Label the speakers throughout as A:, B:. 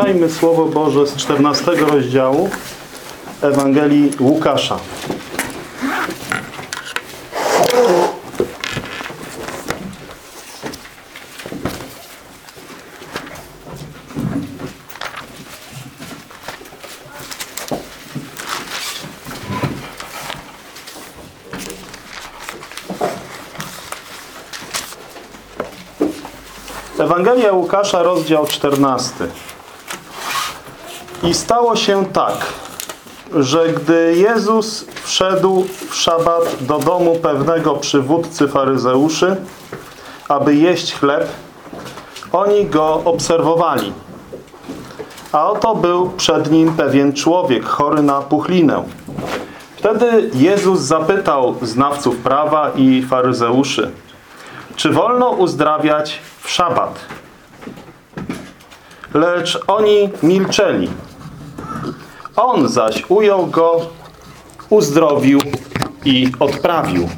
A: Przeczytajmy Słowo Boże z 14 rozdziału Ewangelii Łukasza. Ewangelia Łukasza, rozdział 14. I stało się tak, że gdy Jezus wszedł w szabat do domu pewnego przywódcy faryzeuszy, aby jeść chleb, oni go obserwowali. A oto był przed nim pewien człowiek chory na puchlinę. Wtedy Jezus zapytał znawców prawa i faryzeuszy, czy wolno uzdrawiać w szabat? Lecz oni milczeli. On zaś ujął go, uzdrowił i odprawił.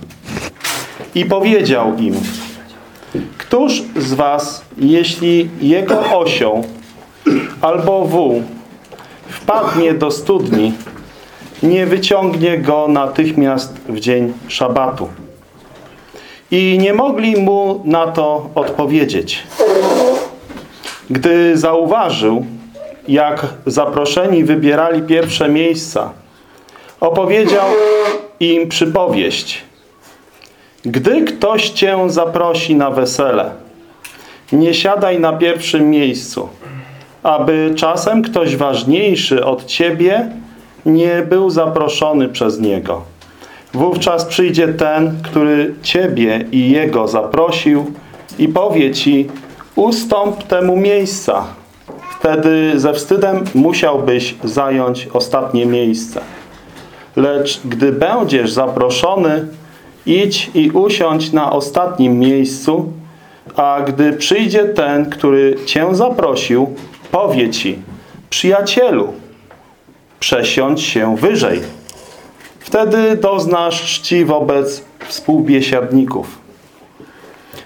A: I powiedział im, Któż z was, jeśli jego osioł albo wół wpadnie do studni, nie wyciągnie go natychmiast w dzień szabatu? I nie mogli mu na to odpowiedzieć. Gdy zauważył, jak zaproszeni wybierali pierwsze miejsca, opowiedział im przypowieść. Gdy ktoś cię zaprosi na wesele, nie siadaj na pierwszym miejscu, aby czasem ktoś ważniejszy od ciebie nie był zaproszony przez niego. Wówczas przyjdzie ten, który ciebie i jego zaprosił i powie ci, ustąp temu miejsca. Wtedy ze wstydem musiałbyś zająć ostatnie miejsce. Lecz gdy będziesz zaproszony, idź i usiądź na ostatnim miejscu, a gdy przyjdzie ten, który cię zaprosił, powie ci, przyjacielu, przesiądź się wyżej. Wtedy doznasz czci wobec współbiesiadników.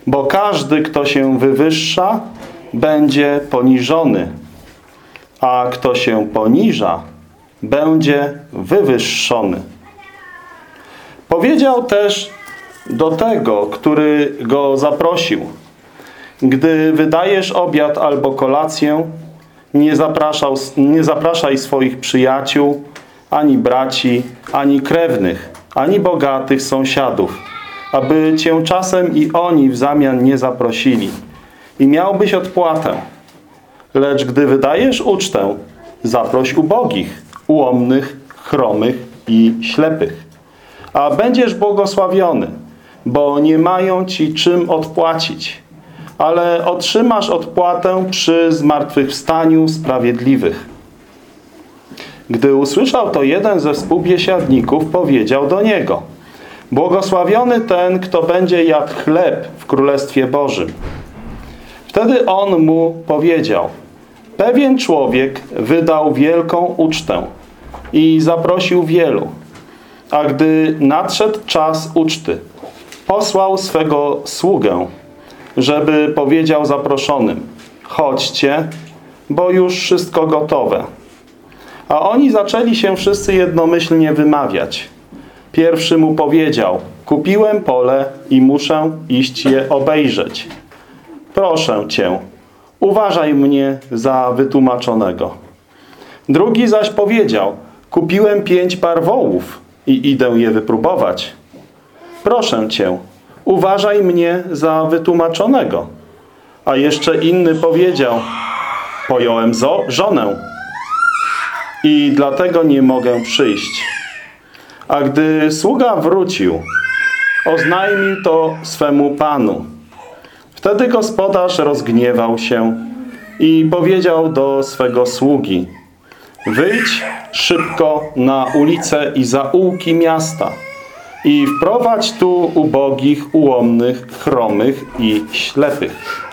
A: Bo każdy, kto się wywyższa, będzie poniżony, a kto się poniża, będzie wywyższony. Powiedział też do tego, który go zaprosił. Gdy wydajesz obiad albo kolację, nie, zapraszał, nie zapraszaj swoich przyjaciół, ani braci, ani krewnych, ani bogatych sąsiadów, aby cię czasem i oni w zamian nie zaprosili. I miałbyś odpłatę. Lecz gdy wydajesz ucztę, zaproś ubogich, ułomnych, chromych i ślepych. A będziesz błogosławiony, bo nie mają ci czym odpłacić, ale otrzymasz odpłatę przy zmartwychwstaniu sprawiedliwych. Gdy usłyszał to jeden ze współbiesiadników, powiedział do niego Błogosławiony ten, kto będzie jadł chleb w Królestwie Bożym. Wtedy on mu powiedział Pewien człowiek wydał wielką ucztę i zaprosił wielu. A gdy nadszedł czas uczty, posłał swego sługę, żeby powiedział zaproszonym Chodźcie, bo już wszystko gotowe. A oni zaczęli się wszyscy jednomyślnie wymawiać. Pierwszy mu powiedział, kupiłem pole i muszę iść je obejrzeć. Proszę cię, uważaj mnie za wytłumaczonego. Drugi zaś powiedział, kupiłem pięć par wołów i idę je wypróbować. Proszę cię, uważaj mnie za wytłumaczonego. A jeszcze inny powiedział, pojąłem żonę i dlatego nie mogę przyjść. A gdy sługa wrócił, oznajmił to swemu panu. Wtedy gospodarz rozgniewał się i powiedział do swego sługi Wyjdź szybko na ulice i zaułki miasta i wprowadź tu ubogich, ułomnych, chromych i ślepych.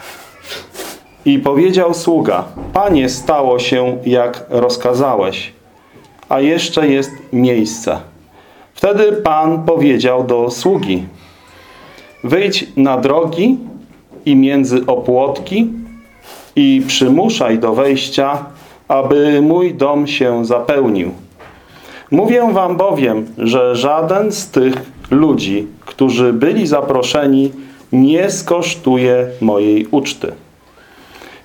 A: I powiedział sługa, Panie, stało się, jak rozkazałeś, a jeszcze jest miejsce. Wtedy Pan powiedział do sługi, wyjdź na drogi i między opłotki i przymuszaj do wejścia aby mój dom się zapełnił. Mówię wam bowiem, że żaden z tych ludzi, którzy byli zaproszeni, nie skosztuje mojej uczty.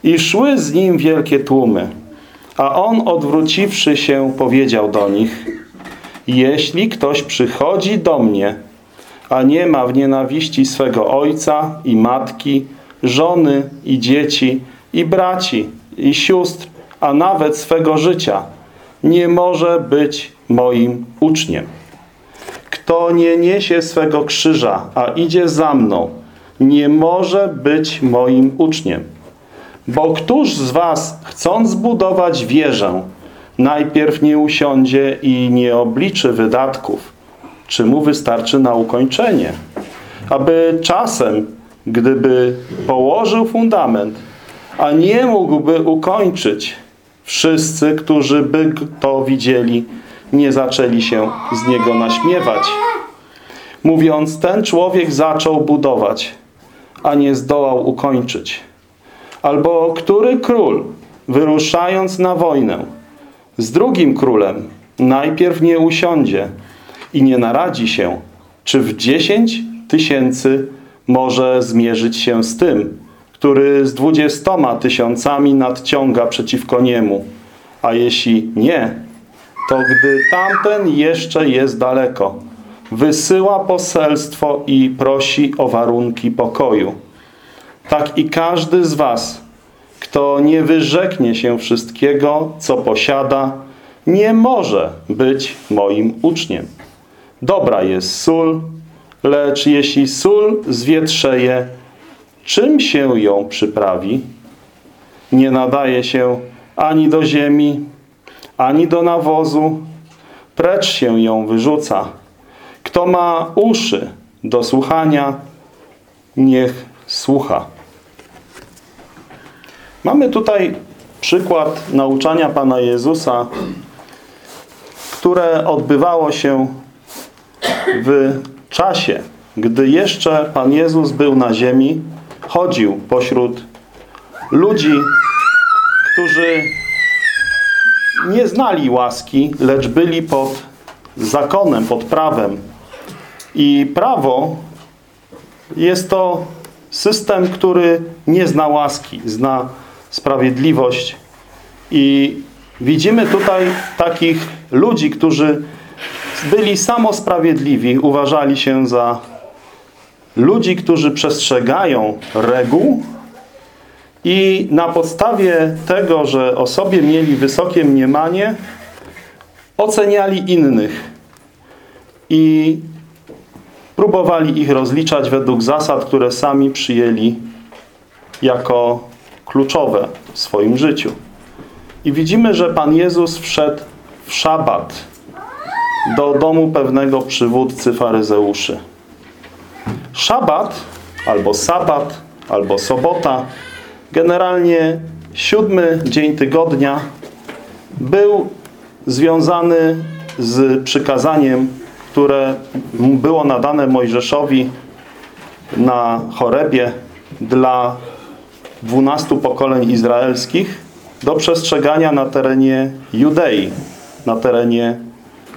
A: I szły z nim wielkie tłumy, a on odwróciwszy się powiedział do nich, jeśli ktoś przychodzi do mnie, a nie ma w nienawiści swego ojca i matki, żony i dzieci, i braci, i sióstr, a nawet swego życia, nie może być moim uczniem. Kto nie niesie swego krzyża, a idzie za mną, nie może być moim uczniem. Bo któż z was, chcąc zbudować wieżę, najpierw nie usiądzie i nie obliczy wydatków, czy mu wystarczy na ukończenie? Aby czasem, gdyby położył fundament, a nie mógłby ukończyć, wszyscy, którzy by to widzieli, nie zaczęli się z niego naśmiewać. Mówiąc, ten człowiek zaczął budować, a nie zdołał ukończyć. Albo który król, wyruszając na wojnę, z drugim królem najpierw nie usiądzie i nie naradzi się, czy w dziesięć tysięcy może zmierzyć się z tym, który z dwudziestoma tysiącami nadciąga przeciwko niemu. A jeśli nie, to gdy tamten jeszcze jest daleko, wysyła poselstwo i prosi o warunki pokoju. Tak i każdy z was, kto nie wyrzeknie się wszystkiego, co posiada, nie może być moim uczniem. Dobra jest sól, lecz jeśli sól zwietrzeje, czym się ją przyprawi? Nie nadaje się ani do ziemi, ani do nawozu, precz się ją wyrzuca. Kto ma uszy do słuchania, niech słucha. Mamy tutaj przykład nauczania Pana Jezusa, które odbywało się w czasie, gdy jeszcze Pan Jezus był na ziemi, chodził pośród ludzi, którzy nie znali łaski, lecz byli pod zakonem, pod prawem. I prawo jest to system, który nie zna łaski, zna sprawiedliwość. I widzimy tutaj takich ludzi, którzy byli samosprawiedliwi, uważali się za ludzi, którzy przestrzegają reguł i na podstawie tego, że o sobie mieli wysokie mniemanie, oceniali innych i próbowali ich rozliczać według zasad, które sami przyjęli jako kluczowe w swoim życiu. I widzimy, że Pan Jezus wszedł w szabat do domu pewnego przywódcy faryzeuszy. Szabat, albo sabat, albo sobota, generalnie siódmy dzień tygodnia był związany z przykazaniem, które było nadane Mojżeszowi na chorebie dla dwunastu pokoleń izraelskich do przestrzegania na terenie Judei, na terenie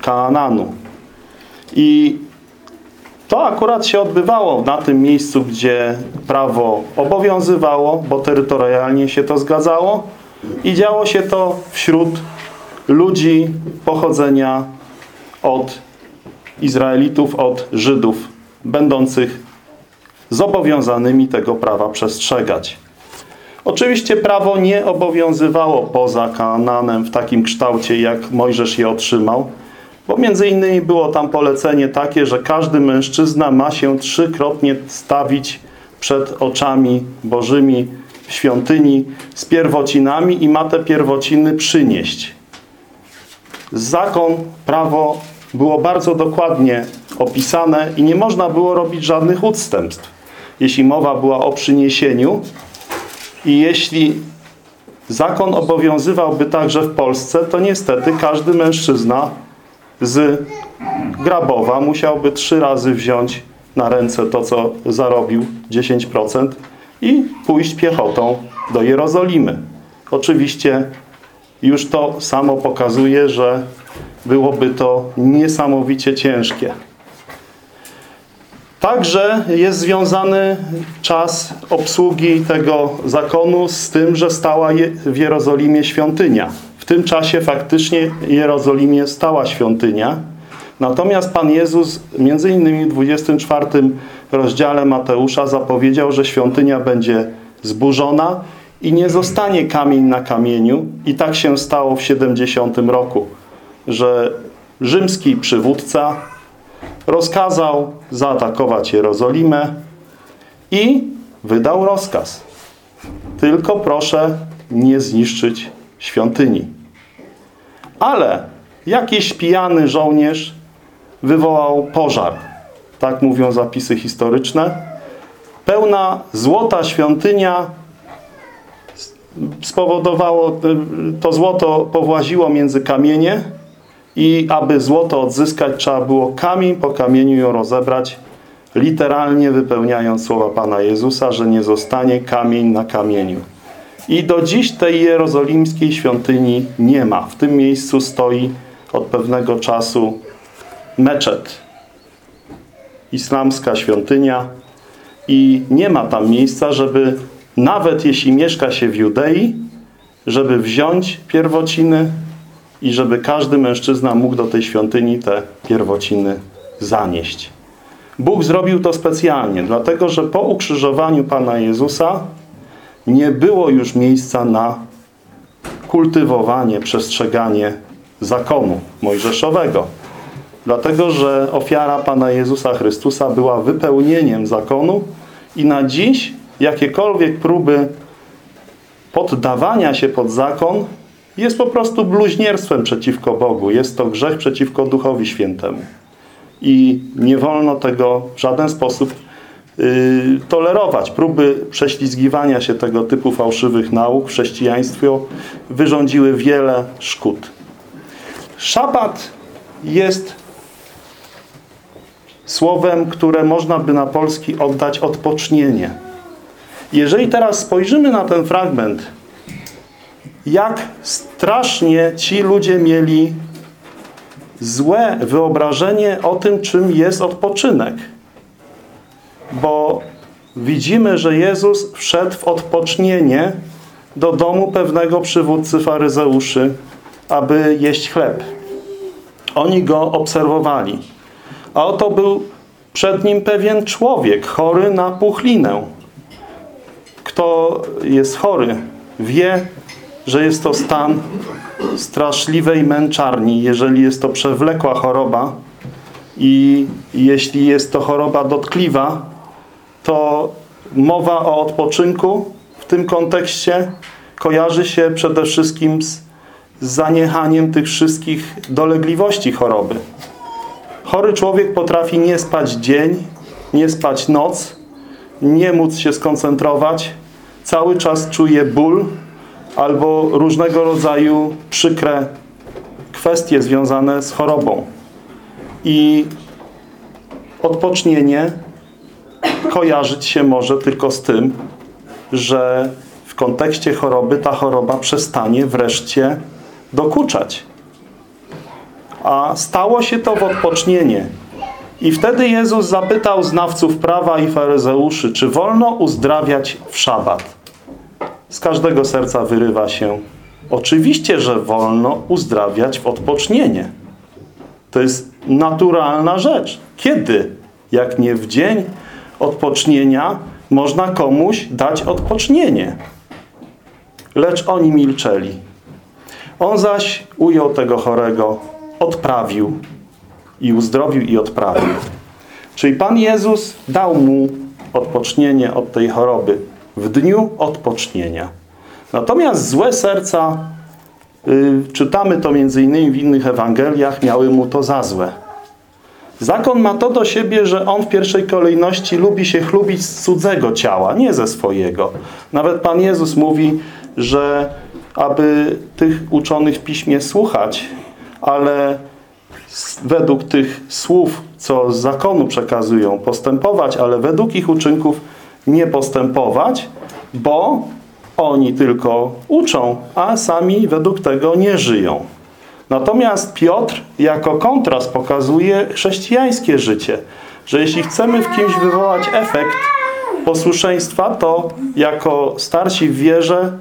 A: Kaananu. I to akurat się odbywało na tym miejscu, gdzie prawo obowiązywało, bo terytorialnie się to zgadzało i działo się to wśród ludzi pochodzenia od Izraelitów, od Żydów, będących zobowiązanymi tego prawa przestrzegać. Oczywiście prawo nie obowiązywało poza Kananem w takim kształcie, jak Mojżesz je otrzymał, bo między innymi było tam polecenie takie, że każdy mężczyzna ma się trzykrotnie stawić przed oczami Bożymi w świątyni z pierwocinami i ma te pierwociny przynieść. Zakon, prawo było bardzo dokładnie opisane i nie można było robić żadnych odstępstw. Jeśli mowa była o przyniesieniu i jeśli zakon obowiązywałby także w Polsce, to niestety każdy mężczyzna z Grabowa musiałby trzy razy wziąć na ręce to, co zarobił 10% i pójść piechotą do Jerozolimy. Oczywiście już to samo pokazuje, że byłoby to niesamowicie ciężkie. Także jest związany czas obsługi tego zakonu z tym, że stała w Jerozolimie świątynia. W tym czasie faktycznie Jerozolimie stała świątynia. Natomiast Pan Jezus między innymi w 24 rozdziale Mateusza zapowiedział, że świątynia będzie zburzona i nie zostanie kamień na kamieniu. I tak się stało w 70 roku, że rzymski przywódca rozkazał zaatakować Jerozolimę i wydał rozkaz. Tylko proszę nie zniszczyć świątyni. Ale jakiś pijany żołnierz wywołał pożar. Tak mówią zapisy historyczne. Pełna złota świątynia spowodowało, to złoto powłaziło między kamienie i aby złoto odzyskać, trzeba było kamień po kamieniu ją rozebrać, literalnie wypełniając słowa Pana Jezusa, że nie zostanie kamień na kamieniu. I do dziś tej jerozolimskiej świątyni nie ma. W tym miejscu stoi od pewnego czasu meczet. Islamska świątynia i nie ma tam miejsca, żeby nawet jeśli mieszka się w Judei, żeby wziąć pierwociny i żeby każdy mężczyzna mógł do tej świątyni te pierwociny zanieść. Bóg zrobił to specjalnie, dlatego że po ukrzyżowaniu Pana Jezusa nie było już miejsca na kultywowanie, przestrzeganie zakonu mojżeszowego. Dlatego, że ofiara Pana Jezusa Chrystusa była wypełnieniem zakonu i na dziś jakiekolwiek próby poddawania się pod zakon jest po prostu bluźnierstwem przeciwko Bogu. Jest to grzech przeciwko Duchowi Świętemu. I nie wolno tego w żaden sposób tolerować. Próby prześlizgiwania się tego typu fałszywych nauk w chrześcijaństwie wyrządziły wiele szkód. Szabat jest słowem, które można by na polski oddać odpocznienie. Jeżeli teraz spojrzymy na ten fragment, jak strasznie ci ludzie mieli złe wyobrażenie o tym, czym jest odpoczynek. Bo widzimy, że Jezus wszedł w odpocznienie do domu pewnego przywódcy faryzeuszy, aby jeść chleb. Oni go obserwowali. A oto był przed nim pewien człowiek, chory na puchlinę. Kto jest chory, wie, że jest to stan straszliwej męczarni, jeżeli jest to przewlekła choroba i jeśli jest to choroba dotkliwa, to mowa o odpoczynku w tym kontekście kojarzy się przede wszystkim z, zaniechaniem tych wszystkich dolegliwości choroby. Chory człowiek potrafi nie spać dzień, nie spać noc, nie móc się skoncentrować, cały czas czuje ból, albo różnego rodzaju przykre kwestie związane z chorobą. I odpocznienie kojarzyć się może tylko z tym, że w kontekście choroby ta choroba przestanie wreszcie dokuczać. A stało się to w odpocznienie. I wtedy Jezus zapytał znawców prawa i faryzeuszy, czy wolno uzdrawiać w szabat z każdego serca wyrywa się oczywiście, że wolno uzdrawiać w odpocznienie. To jest naturalna rzecz. Kiedy? Jak nie w dzień odpocznienia można komuś dać odpocznienie. Lecz oni milczeli. On zaś ujął tego chorego, odprawił i uzdrowił i odprawił. Czyli Pan Jezus dał mu odpocznienie od tej choroby w dniu odpocznienia. Natomiast złe serca, yy, czytamy to między innymi w innych Ewangeliach, miały mu to za złe. Zakon ma to do siebie, że on w pierwszej kolejności lubi się chlubić z cudzego ciała, nie ze swojego. Nawet Pan Jezus mówi, że aby tych uczonych w Piśmie słuchać, ale według tych słów, co z zakonu przekazują, postępować, ale według ich uczynków nie postępować, bo Oni tylko uczą, a sami według tego nie żyją. Natomiast Piotr jako kontrast pokazuje chrześcijańskie życie, że jeśli chcemy w kimś wywołać efekt posłuszeństwa, to jako starsi w wierze,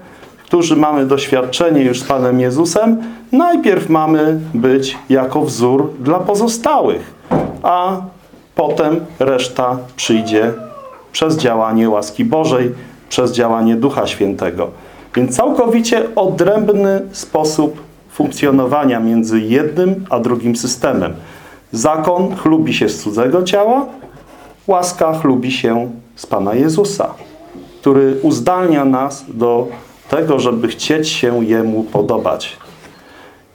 A: którzy mamy doświadczenie już z Panem Jezusem, najpierw mamy być jako wzór dla pozostałych, a potem reszta przyjdzie przez działanie łaski Bożej, przez działanie Ducha Świętego. Więc całkowicie odrębny sposób funkcjonowania między jednym a drugim systemem. Zakon chlubi się z cudzego ciała, łaska chlubi się z Pana Jezusa, który uzdalnia nas do tego, żeby chcieć się Jemu podobać.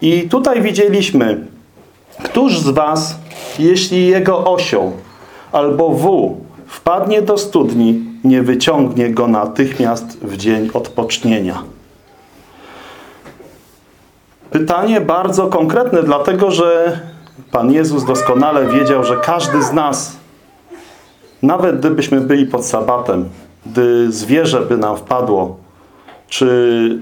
A: I tutaj widzieliśmy, któż z Was, jeśli jego osioł albo wół wpadnie do studni, nie wyciągnie go natychmiast w dzień odpocznienia. Pytanie bardzo konkretne, dlatego że Pan Jezus doskonale wiedział, że każdy z nas, nawet gdybyśmy byli pod sabatem, gdy zwierzę by nam wpadło, czy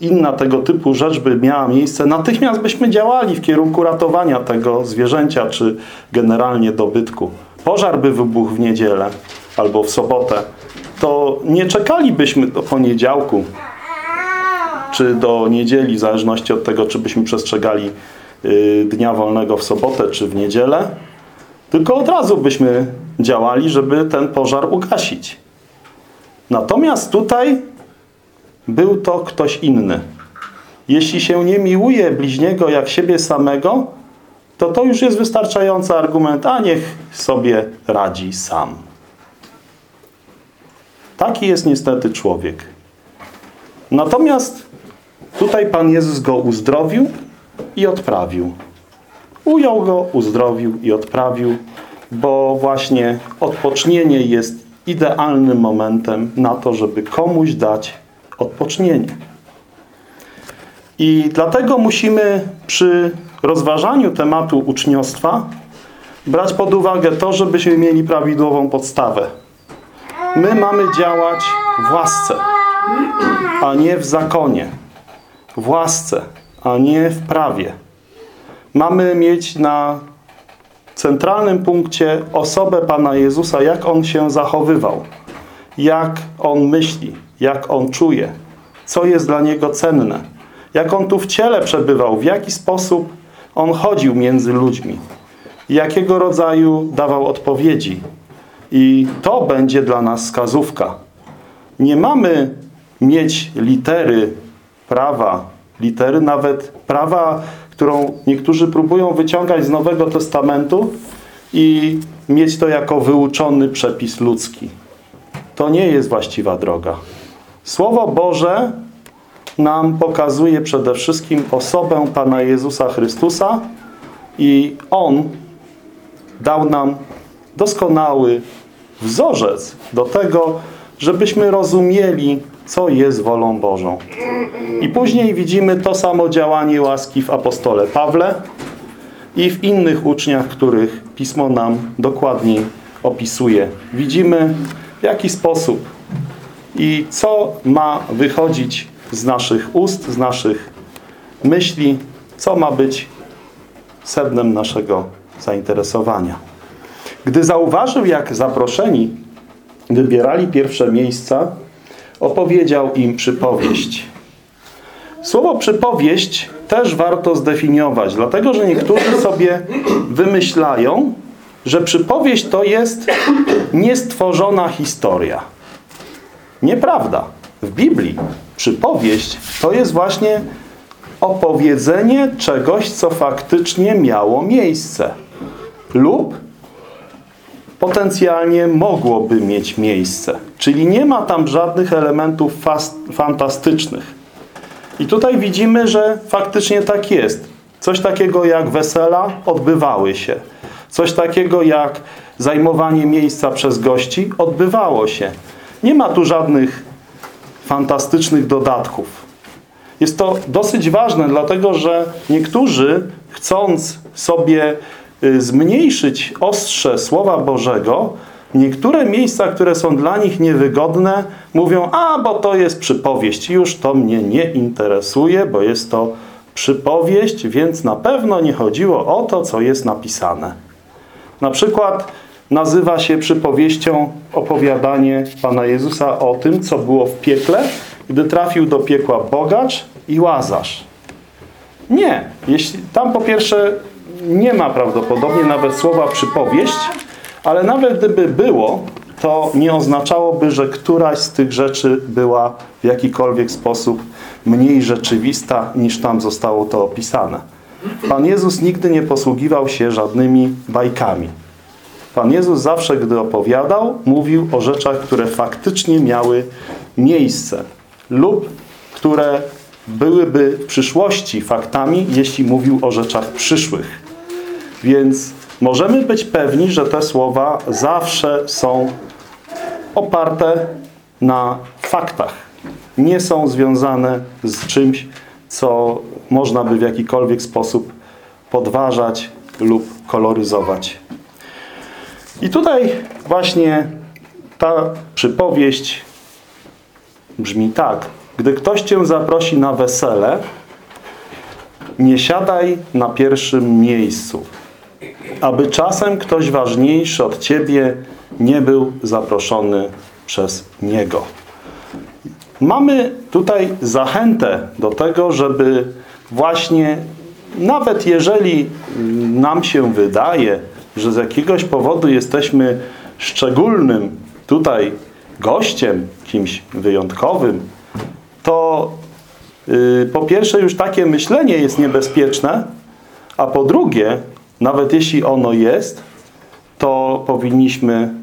A: inna tego typu rzecz by miała miejsce, natychmiast byśmy działali w kierunku ratowania tego zwierzęcia, czy generalnie dobytku. Pożar by wybuchł w niedzielę albo w sobotę, to nie czekalibyśmy do poniedziałku, czy do niedzieli, w zależności od tego, czy byśmy przestrzegali y, dnia wolnego w sobotę, czy w niedzielę, tylko od razu byśmy działali, żeby ten pożar ugasić. Natomiast tutaj był to ktoś inny. Jeśli się nie miłuje bliźniego jak siebie samego, to to już jest wystarczający argument, a niech sobie radzi sam. Taki jest niestety człowiek. Natomiast tutaj Pan Jezus go uzdrowił i odprawił. Ujął go, uzdrowił i odprawił, bo właśnie odpocznienie jest idealnym momentem na to, żeby komuś dać odpocznienie. I dlatego musimy przy rozważaniu tematu uczniostwa brać pod uwagę to, żebyśmy mieli prawidłową podstawę. My mamy działać w łasce, a nie w zakonie. W łasce, a nie w prawie. Mamy mieć na centralnym punkcie osobę Pana Jezusa, jak On się zachowywał, jak On myśli, jak On czuje, co jest dla Niego cenne, jak On tu w ciele przebywał, w jaki sposób On chodził między ludźmi, jakiego rodzaju dawał odpowiedzi. I to będzie dla nas wskazówka. Nie mamy mieć litery prawa, litery nawet prawa, którą niektórzy próbują wyciągać z Nowego Testamentu i mieć to jako wyuczony przepis ludzki. To nie jest właściwa droga. Słowo Boże nam pokazuje przede wszystkim osobę Pana Jezusa Chrystusa i On dał nam doskonały wzorzec do tego, żebyśmy rozumieli, co jest wolą Bożą. I później widzimy to samo działanie łaski w apostole Pawle i w innych uczniach, których Pismo nam dokładniej opisuje. Widzimy, w jaki sposób i co ma wychodzić z naszych ust, z naszych myśli, co ma być sednem naszego zainteresowania. Gdy zauważył, jak zaproszeni wybierali pierwsze miejsca, opowiedział im przypowieść. Słowo przypowieść też warto zdefiniować, dlatego że niektórzy sobie wymyślają, że przypowieść to jest niestworzona historia. Nieprawda. W Biblii przypowieść to jest właśnie opowiedzenie czegoś, co faktycznie miało miejsce lub potencjalnie mogłoby mieć miejsce. Czyli nie ma tam żadnych elementów fantastycznych. I tutaj widzimy, że faktycznie tak jest. Coś takiego jak wesela odbywały się. Coś takiego jak zajmowanie miejsca przez gości odbywało się. Nie ma tu żadnych fantastycznych dodatków. Jest to dosyć ważne, dlatego że niektórzy, chcąc sobie y, zmniejszyć ostrze Słowa Bożego, Niektóre miejsca, które są dla nich niewygodne, mówią, a bo to jest przypowieść, już to mnie nie interesuje, bo jest to przypowieść, więc na pewno nie chodziło o to, co jest napisane. Na przykład nazywa się przypowieścią opowiadanie Pana Jezusa o tym, co było w piekle, gdy trafił do piekła bogacz i łazarz. Nie. Jeśli, tam po pierwsze nie ma prawdopodobnie nawet słowa przypowieść, ale nawet gdyby było, to nie oznaczałoby, że któraś z tych rzeczy była w jakikolwiek sposób mniej rzeczywista, niż tam zostało to opisane. Pan Jezus nigdy nie posługiwał się żadnymi bajkami. Pan Jezus zawsze, gdy opowiadał, mówił o rzeczach, które faktycznie miały miejsce lub które byłyby w przyszłości faktami, jeśli mówił o rzeczach przyszłych. Więc możemy być pewni, że te słowa zawsze są oparte na faktach. Nie są związane z czymś, co można by w jakikolwiek sposób podważać lub koloryzować. I tutaj właśnie ta przypowieść brzmi tak. Gdy ktoś cię zaprosi na wesele, nie siadaj na pierwszym miejscu, aby czasem ktoś ważniejszy od ciebie nie był zaproszony przez niego. Mamy tutaj zachętę do tego, żeby właśnie nawet jeżeli nam się wydaje, że z jakiegoś powodu jesteśmy szczególnym tutaj gościem, kimś wyjątkowym, to yy, po pierwsze już takie myślenie jest niebezpieczne, a po drugie, nawet jeśli ono jest, to powinniśmy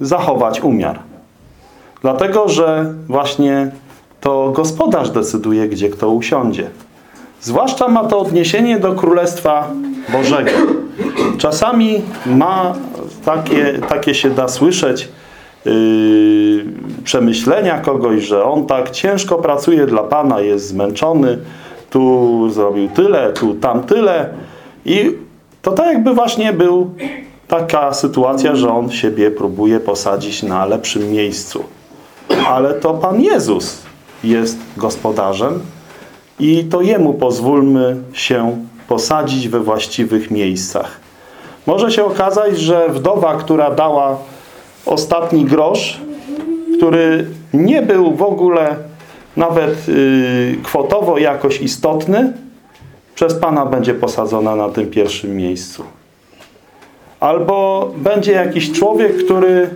A: zachować umiar. Dlatego, że właśnie to gospodarz decyduje, gdzie kto usiądzie. Zwłaszcza ma to odniesienie do Królestwa Bożego. Czasami ma takie, takie się da słyszeć yy, przemyślenia kogoś, że on tak ciężko pracuje dla Pana, jest zmęczony, tu zrobił tyle, tu tam tyle i to tak jakby właśnie był taka sytuacja, że on siebie próbuje posadzić na lepszym miejscu. Ale to Pan Jezus jest gospodarzem i to Jemu pozwólmy się posadzić we właściwych miejscach. Może się okazać, że wdowa, która dała ostatni grosz, który nie był w ogóle nawet yy, kwotowo jakoś istotny, przez Pana będzie posadzona na tym pierwszym miejscu. Albo będzie jakiś człowiek, który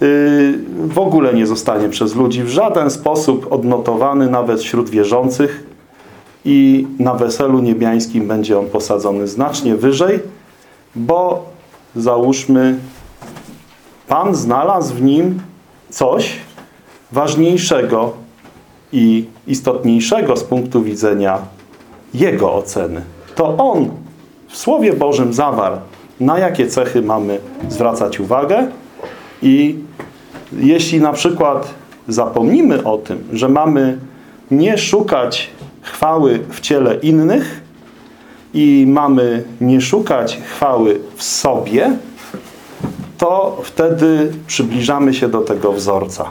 A: yy, w ogóle nie zostanie przez ludzi w żaden sposób odnotowany nawet wśród wierzących i na weselu niebiańskim będzie on posadzony znacznie wyżej, bo załóżmy, Pan znalazł w nim coś ważniejszego i istotniejszego z punktu widzenia Jego oceny. To On w Słowie Bożym zawarł, na jakie cechy mamy zwracać uwagę i jeśli na przykład zapomnimy o tym, że mamy nie szukać chwały w ciele innych i mamy nie szukać chwały w sobie, to wtedy przybliżamy się do tego wzorca.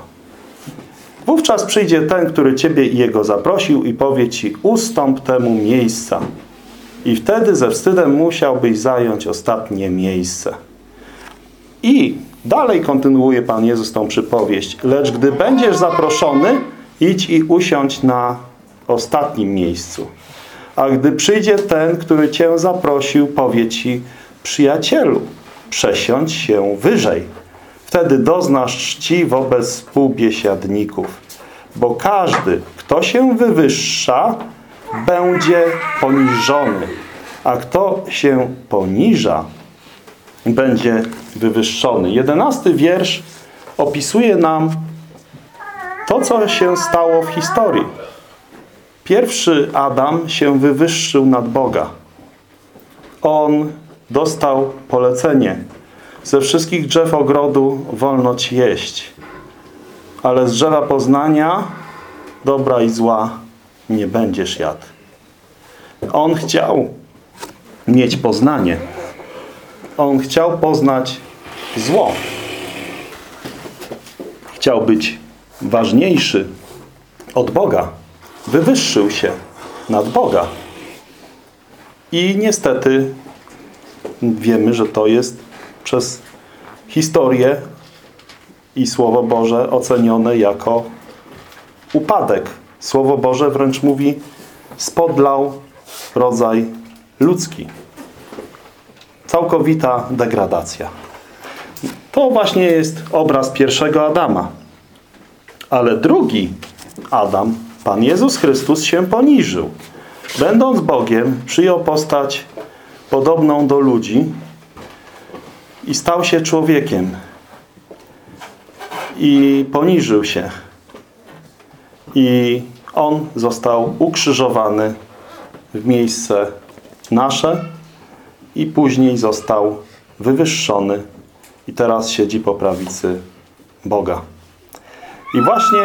A: Wówczas przyjdzie ten, który Ciebie i Jego zaprosił i powie Ci ustąp temu miejsca. I wtedy ze wstydem musiałbyś zająć ostatnie miejsce. I dalej kontynuuje Pan Jezus tą przypowieść. Lecz gdy będziesz zaproszony, idź i usiądź na ostatnim miejscu. A gdy przyjdzie ten, który Cię zaprosił, powie Ci, przyjacielu, przesiądź się wyżej. Wtedy doznasz czci wobec współbiesiadników. Bo każdy, kto się wywyższa, będzie poniżony. A kto się poniża, będzie wywyższony. Jedenasty wiersz opisuje nam to, co się stało w historii. Pierwszy Adam się wywyższył nad Boga. On dostał polecenie. Ze wszystkich drzew ogrodu wolno ci jeść. Ale z drzewa poznania dobra i zła nie będziesz jadł. On chciał mieć poznanie. On chciał poznać zło. chciał być ważniejszy od Boga, wywyższył się nad Boga. I niestety wiemy, że to jest przez historię i Słowo Boże ocenione jako upadek. Słowo Boże wręcz mówi spodlał rodzaj ludzki. Całkowita degradacja. To właśnie jest obraz pierwszego Adama. Ale drugi Adam, Pan Jezus Chrystus się poniżył. Będąc Bogiem, przyjął postać podobną do ludzi i stał się człowiekiem. I poniżył się. I On został ukrzyżowany w miejsce nasze i później został wywyższony i teraz siedzi po prawicy Boga. I właśnie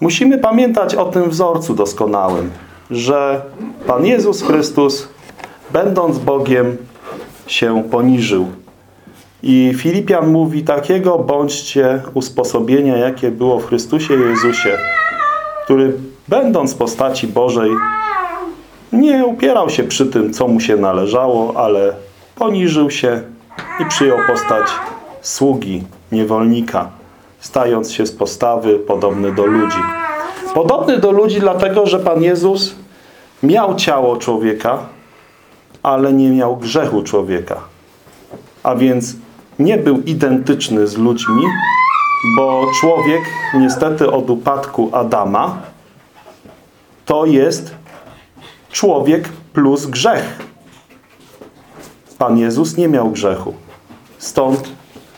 A: musimy pamiętać o tym wzorcu doskonałym, że Pan Jezus Chrystus, będąc Bogiem, się poniżył. I Filipian mówi, takiego bądźcie usposobienia, jakie było w Chrystusie Jezusie, który będąc w postaci Bożej, nie upierał się przy tym, co mu się należało, ale poniżył się i przyjął postać sługi, niewolnika, stając się z postawy podobny do ludzi. Podobny do ludzi dlatego, że Pan Jezus miał ciało człowieka, ale nie miał grzechu człowieka. A więc nie był identyczny z ludźmi, bo człowiek niestety od upadku Adama to jest człowiek plus grzech. Pan Jezus nie miał grzechu. Stąd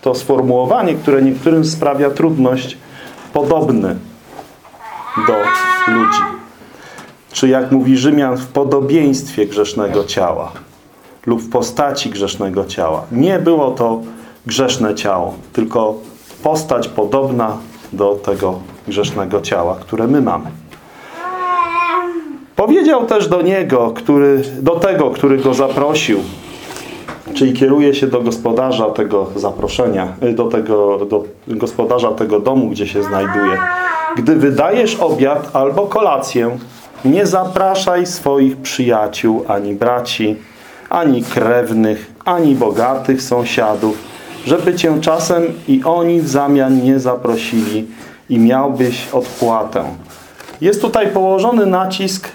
A: to sformułowanie, które niektórym sprawia trudność, podobny do ludzi. Czy jak mówi Rzymian, w podobieństwie grzesznego ciała lub w postaci grzesznego ciała. Nie było to grzeszne ciało, tylko postać podobna do tego grzesznego ciała, które my mamy. Powiedział też do niego, który, do tego, który go zaprosił, czyli kieruje się do gospodarza tego zaproszenia, y, do tego do gospodarza tego domu, gdzie się znajduje. Gdy wydajesz obiad albo kolację, nie zapraszaj swoich przyjaciół, ani braci, ani krewnych, ani bogatych sąsiadów, żeby cię czasem i oni w zamian nie zaprosili i miałbyś odpłatę. Jest tutaj położony nacisk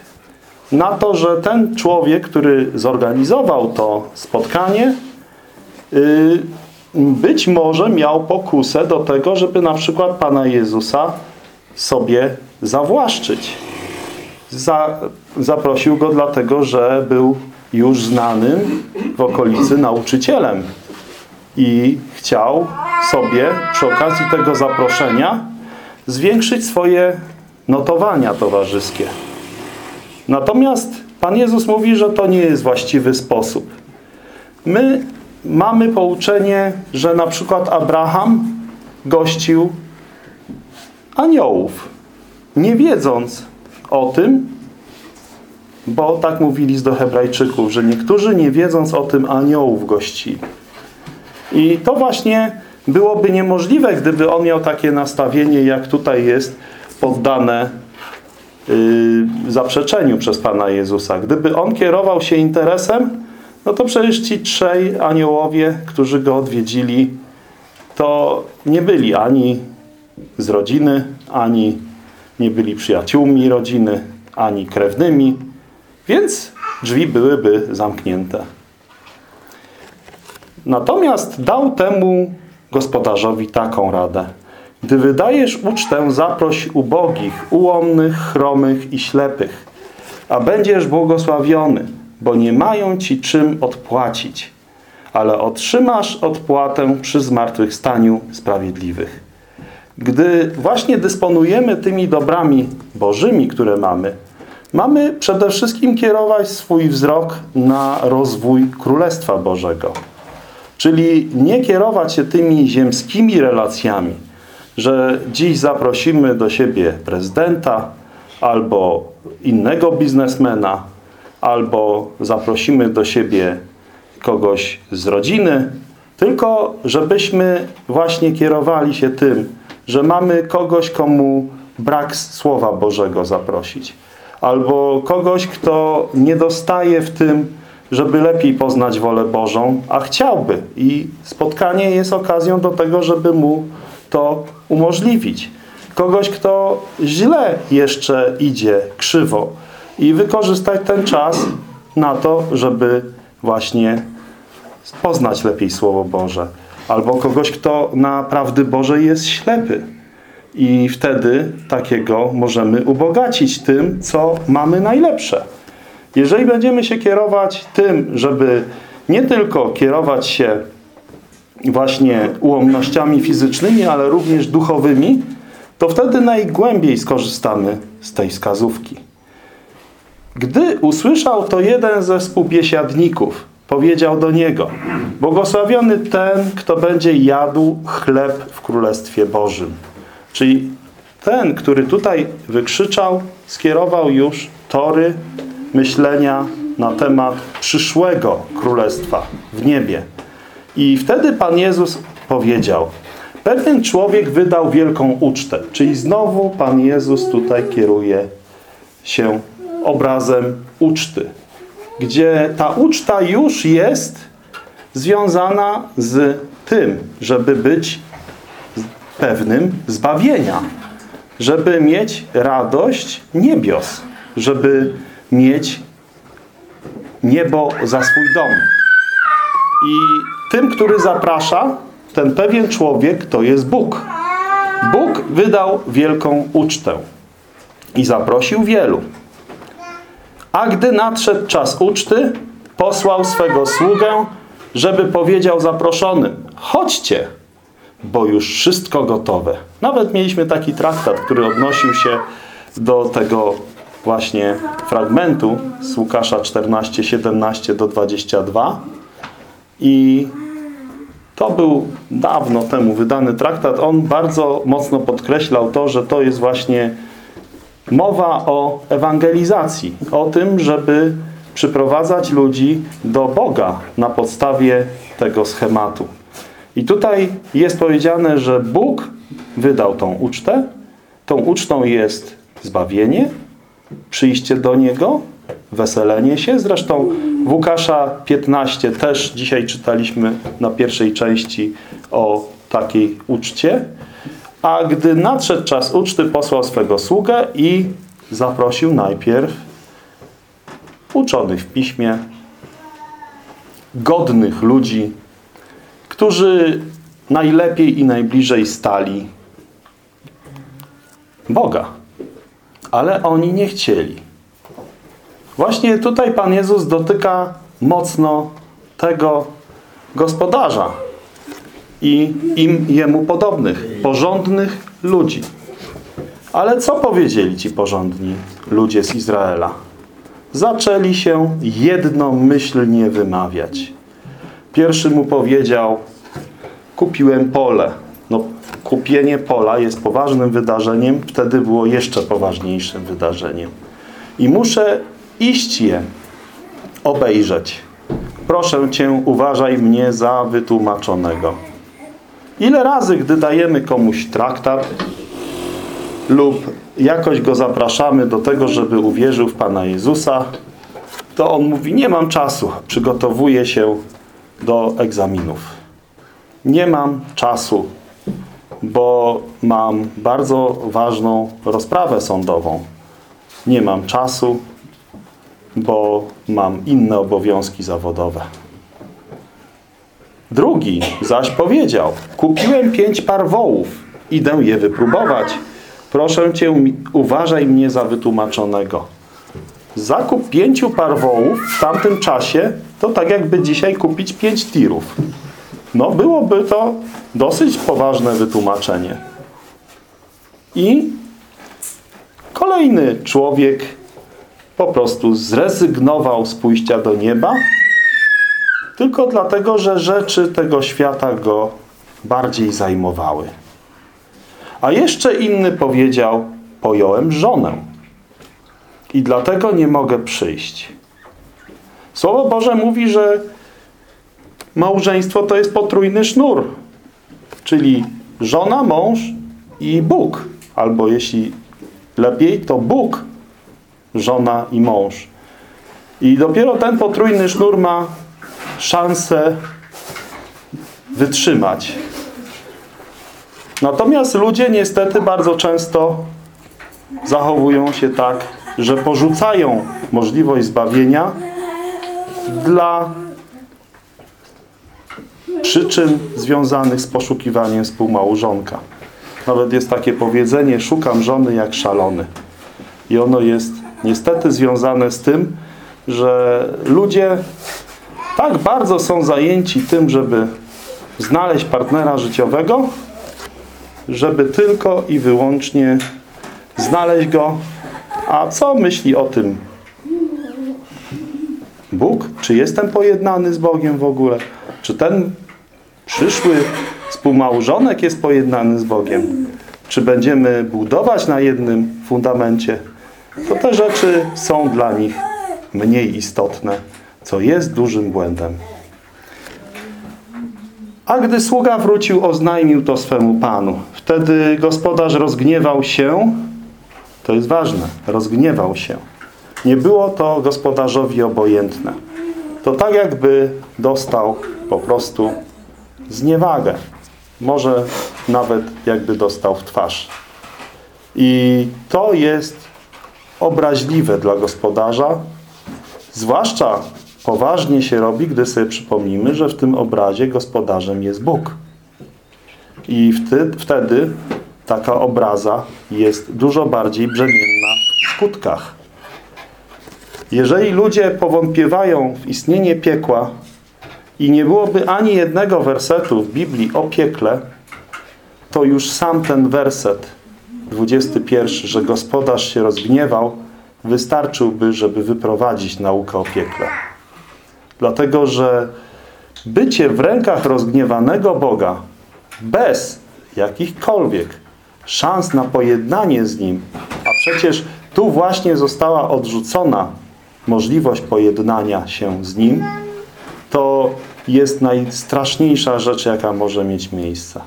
A: na to, że ten człowiek, który zorganizował to spotkanie, y, być może miał pokusę do tego, żeby na przykład Pana Jezusa sobie zawłaszczyć. Za, zaprosił go dlatego, że był już znanym w okolicy nauczycielem i chciał sobie przy okazji tego zaproszenia zwiększyć swoje notowania towarzyskie. Natomiast Pan Jezus mówi, że to nie jest właściwy sposób. My mamy pouczenie, że na przykład Abraham gościł aniołów, nie wiedząc o tym, bo tak mówili do hebrajczyków, że niektórzy nie wiedząc o tym aniołów gościli. I to właśnie byłoby niemożliwe, gdyby on miał takie nastawienie, jak tutaj jest poddane yy, zaprzeczeniu przez Pana Jezusa. Gdyby on kierował się interesem, no to przecież ci trzej aniołowie, którzy go odwiedzili, to nie byli ani z rodziny, ani nie byli przyjaciółmi rodziny, ani krewnymi, więc drzwi byłyby zamknięte. Natomiast dał temu gospodarzowi taką radę. Gdy wydajesz ucztę, zaproś ubogich, ułomnych, chromych i ślepych, a będziesz błogosławiony, bo nie mają ci czym odpłacić, ale otrzymasz odpłatę przy zmartwychwstaniu sprawiedliwych. Gdy właśnie dysponujemy tymi dobrami bożymi, które mamy, mamy przede wszystkim kierować swój wzrok na rozwój Królestwa Bożego. Czyli nie kierować się tymi ziemskimi relacjami, że dziś zaprosimy do siebie prezydenta albo innego biznesmena, albo zaprosimy do siebie kogoś z rodziny, tylko żebyśmy właśnie kierowali się tym, że mamy kogoś, komu brak Słowa Bożego zaprosić. Albo kogoś, kto nie dostaje w tym, żeby lepiej poznać wolę Bożą, a chciałby. I spotkanie jest okazją do tego, żeby mu to umożliwić. Kogoś, kto źle jeszcze idzie, krzywo. I wykorzystać ten czas na to, żeby właśnie poznać lepiej Słowo Boże. Albo kogoś, kto na prawdy Boże jest ślepy. I wtedy takiego możemy ubogacić tym, co mamy najlepsze. Jeżeli będziemy się kierować tym, żeby nie tylko kierować się właśnie ułomnościami fizycznymi, ale również duchowymi, to wtedy najgłębiej skorzystamy z tej wskazówki. Gdy usłyszał to jeden ze współbiesiadników, powiedział do niego Błogosławiony ten, kto będzie jadł chleb w Królestwie Bożym. Czyli ten, który tutaj wykrzyczał, skierował już tory myślenia na temat przyszłego Królestwa w niebie. I wtedy Pan Jezus powiedział Pewien człowiek wydał wielką ucztę. Czyli znowu Pan Jezus tutaj kieruje się obrazem uczty. Gdzie ta uczta już jest związana z tym, żeby być pewnym zbawienia. Żeby mieć radość niebios. Żeby mieć niebo za swój dom. I tym, który zaprasza, ten pewien człowiek to jest Bóg. Bóg wydał wielką ucztę i zaprosił wielu. A gdy nadszedł czas uczty, posłał swego sługę, żeby powiedział zaproszonym, chodźcie, bo już wszystko gotowe. Nawet mieliśmy taki traktat, który odnosił się do tego właśnie fragmentu z Łukasza 14, 17 do 22 i to był dawno temu wydany traktat. On bardzo mocno podkreślał to, że to jest właśnie mowa o ewangelizacji. O tym, żeby przyprowadzać ludzi do Boga na podstawie tego schematu. I tutaj jest powiedziane, że Bóg wydał tą ucztę. Tą ucztą jest zbawienie, przyjście do Niego, weselenie się. Zresztą w Łukasza 15 też dzisiaj czytaliśmy na pierwszej części o takiej uczcie. A gdy nadszedł czas uczty, posłał swego sługę i zaprosił najpierw uczonych w piśmie, godnych ludzi, którzy najlepiej i najbliżej stali Boga. Ale oni nie chcieli. Właśnie tutaj Pan Jezus dotyka mocno tego gospodarza i im jemu podobnych, porządnych ludzi. Ale co powiedzieli ci porządni ludzie z Izraela? Zaczęli się jednomyślnie wymawiać. Pierwszy mu powiedział, kupiłem pole. Kupienie pola jest poważnym wydarzeniem, wtedy było jeszcze poważniejszym wydarzeniem. I muszę iść je obejrzeć. Proszę Cię, uważaj mnie za wytłumaczonego. Ile razy, gdy dajemy komuś traktat lub jakoś go zapraszamy do tego, żeby uwierzył w Pana Jezusa, to on mówi, nie mam czasu, przygotowuję się do egzaminów. Nie mam czasu, bo mam bardzo ważną rozprawę sądową. Nie mam czasu, bo mam inne obowiązki zawodowe. Drugi zaś powiedział, kupiłem pięć par wołów, idę je wypróbować. Proszę Cię, uważaj mnie za wytłumaczonego. Zakup pięciu par wołów w tamtym czasie to tak jakby dzisiaj kupić pięć tirów. No byłoby to dosyć poważne wytłumaczenie. I kolejny człowiek po prostu zrezygnował z pójścia do nieba tylko dlatego, że rzeczy tego świata go bardziej zajmowały. A jeszcze inny powiedział, pojąłem żonę i dlatego nie mogę przyjść. Słowo Boże mówi, że małżeństwo to jest potrójny sznur, czyli żona, mąż i Bóg. Albo jeśli lepiej, to Bóg, żona i mąż. I dopiero ten potrójny sznur ma szansę wytrzymać. Natomiast ludzie niestety bardzo często zachowują się tak, że porzucają możliwość zbawienia dla przyczyn związanych z poszukiwaniem współmałżonka. Nawet jest takie powiedzenie, szukam żony jak szalony. I ono jest niestety związane z tym, że ludzie tak bardzo są zajęci tym, żeby znaleźć partnera życiowego, żeby tylko i wyłącznie znaleźć go. A co myśli o tym Bóg? Czy jestem pojednany z Bogiem w ogóle? Czy ten przyszły współmałżonek jest pojednany z Bogiem? Czy będziemy budować na jednym fundamencie? To te rzeczy są dla nich mniej istotne, co jest dużym błędem. A gdy sługa wrócił, oznajmił to swemu panu. Wtedy gospodarz rozgniewał się. To jest ważne. Rozgniewał się. Nie było to gospodarzowi obojętne. To tak jakby dostał po prostu zniewagę. Może nawet jakby dostał w twarz. I to jest obraźliwe dla gospodarza. Zwłaszcza poważnie się robi, gdy sobie przypomnimy, że w tym obrazie gospodarzem jest Bóg. I wtedy taka obraza jest dużo bardziej brzemienna w skutkach. Jeżeli ludzie powątpiewają w istnienie piekła i nie byłoby ani jednego wersetu w Biblii o piekle, to już sam ten werset 21, że gospodarz się rozgniewał, wystarczyłby, żeby wyprowadzić naukę o piekle. Dlatego, że bycie w rękach rozgniewanego Boga bez jakichkolwiek szans na pojednanie z Nim, a przecież tu właśnie została odrzucona możliwość pojednania się z Nim, to jest najstraszniejsza rzecz, jaka może mieć miejsce.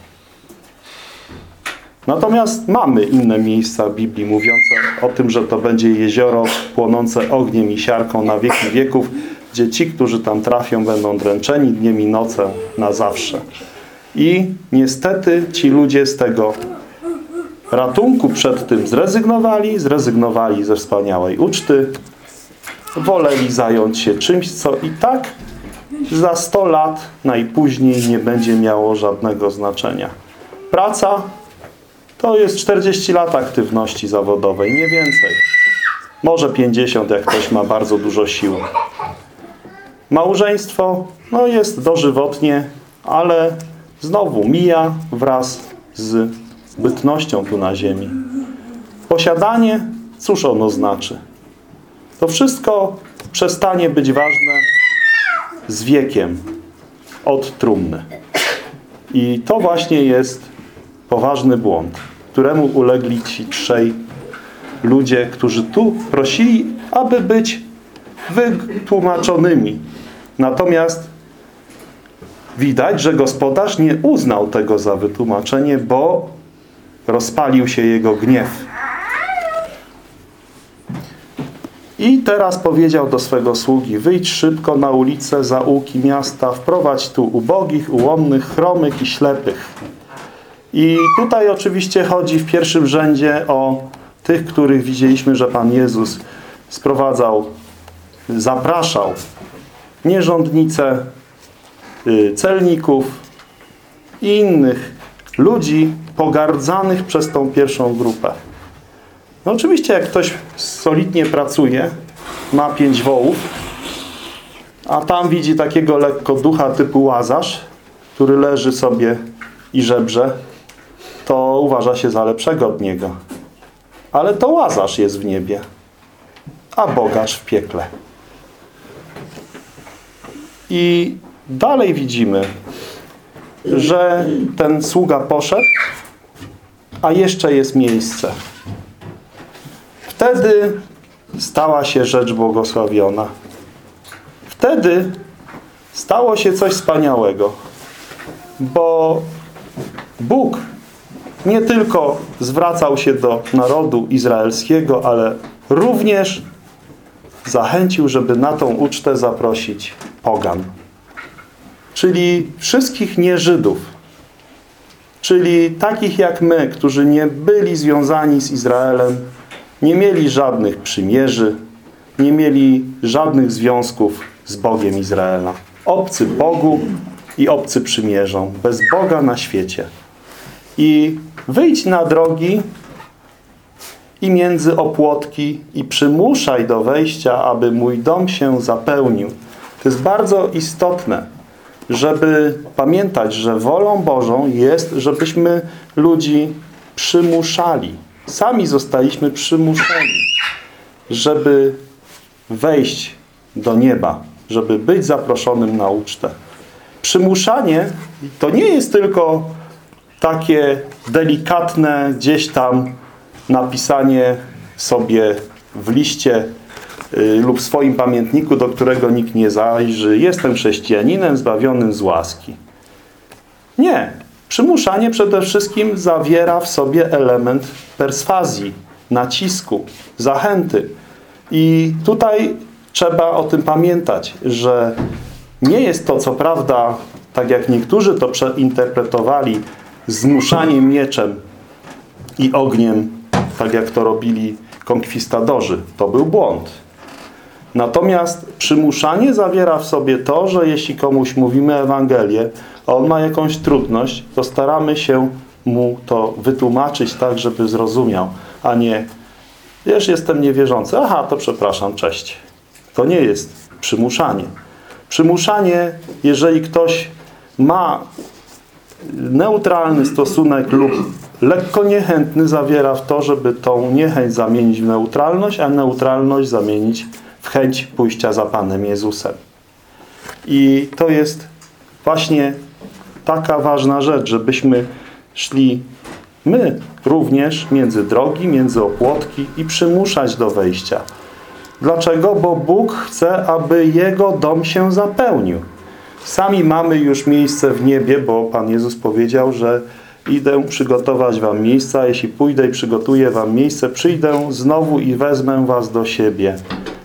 A: Natomiast mamy inne miejsca w Biblii mówiące o tym, że to będzie jezioro płonące ogniem i siarką na wieki wieków, gdzie ci, którzy tam trafią, będą dręczeni dniem i nocą na zawsze. I niestety ci ludzie z tego ratunku przed tym zrezygnowali, zrezygnowali ze wspaniałej uczty, woleli zająć się czymś, co i tak za 100 lat najpóźniej nie będzie miało żadnego znaczenia. Praca to jest 40 lat aktywności zawodowej, nie więcej. Może 50, jak ktoś ma bardzo dużo sił. Małżeństwo no jest dożywotnie, ale znowu mija wraz z bytnością tu na ziemi. Posiadanie, cóż ono znaczy? To wszystko przestanie być ważne z wiekiem od trumny. I to właśnie jest poważny błąd, któremu ulegli ci trzej ludzie, którzy tu prosili, aby być wytłumaczonymi. Natomiast widać, że gospodarz nie uznał tego za wytłumaczenie, bo rozpalił się jego gniew. I teraz powiedział do swego sługi, wyjdź szybko na ulicę zaułki miasta, wprowadź tu ubogich, ułomnych, chromych i ślepych. I tutaj oczywiście chodzi w pierwszym rzędzie o tych, których widzieliśmy, że Pan Jezus sprowadzał, zapraszał nierządnice, y, celników i innych ludzi pogardzanych przez tą pierwszą grupę. No oczywiście jak ktoś solidnie pracuje, ma pięć wołów, a tam widzi takiego lekko ducha typu łazarz, który leży sobie i żebrze, to uważa się za lepszego od niego. Ale to łazarz jest w niebie, a bogacz w piekle. I dalej widzimy, że ten sługa poszedł, a jeszcze jest miejsce. Wtedy stała się rzecz błogosławiona. Wtedy stało się coś wspaniałego, bo Bóg nie tylko zwracał się do narodu izraelskiego, ale również zachęcił, żeby na tą ucztę zaprosić pogan. Czyli wszystkich nie-Żydów. Czyli takich jak my, którzy nie byli związani z Izraelem, nie mieli żadnych przymierzy, nie mieli żadnych związków z Bogiem Izraela. Obcy Bogu i obcy przymierzą. Bez Boga na świecie. I wyjdź na drogi i między opłotki i przymuszaj do wejścia, aby mój dom się zapełnił. To jest bardzo istotne, żeby pamiętać, że wolą Bożą jest, żebyśmy ludzi przymuszali. Sami zostaliśmy przymuszeni, żeby wejść do nieba, żeby być zaproszonym na ucztę. Przymuszanie to nie jest tylko takie delikatne gdzieś tam napisanie sobie w liście y, lub swoim pamiętniku, do którego nikt nie zajrzy. Jestem chrześcijaninem zbawionym z łaski. Nie. Przymuszanie przede wszystkim zawiera w sobie element perswazji, nacisku, zachęty. I tutaj trzeba o tym pamiętać, że nie jest to co prawda, tak jak niektórzy to przeinterpretowali, zmuszaniem mieczem i ogniem, tak jak to robili konkwistadorzy. To był błąd. Natomiast przymuszanie zawiera w sobie to, że jeśli komuś mówimy Ewangelię, on ma jakąś trudność, to staramy się mu to wytłumaczyć tak, żeby zrozumiał, a nie wiesz, jestem niewierzący. Aha, to przepraszam, cześć. To nie jest przymuszanie. Przymuszanie, jeżeli ktoś ma neutralny stosunek lub lekko niechętny zawiera w to, żeby tą niechęć zamienić w neutralność, a neutralność zamienić w chęć pójścia za Panem Jezusem. I to jest właśnie taka ważna rzecz, żebyśmy szli my również między drogi, między opłotki i przymuszać do wejścia. Dlaczego? Bo Bóg chce, aby Jego dom się zapełnił. Sami mamy już miejsce w niebie, bo Pan Jezus powiedział, że idę przygotować wam miejsca, jeśli pójdę i przygotuję wam miejsce, przyjdę znowu i wezmę was do siebie.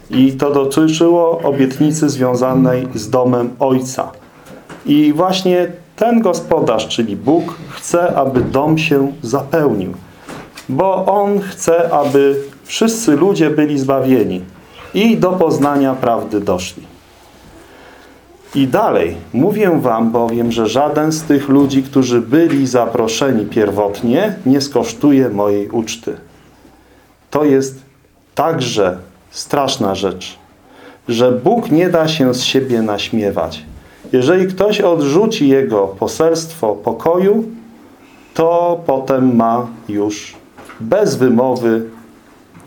A: I to dotyczyło obietnicy związanej z domem Ojca. I właśnie ten gospodarz, czyli Bóg, chce, aby dom się zapełnił. Bo On chce, aby wszyscy ludzie byli zbawieni i do poznania prawdy doszli. I dalej, mówię wam bowiem, że żaden z tych ludzi, którzy byli zaproszeni pierwotnie, nie skosztuje mojej uczty. To jest także straszna rzecz, że Bóg nie da się z siebie naśmiewać. Jeżeli ktoś odrzuci Jego poselstwo pokoju, to potem ma już bez wymowy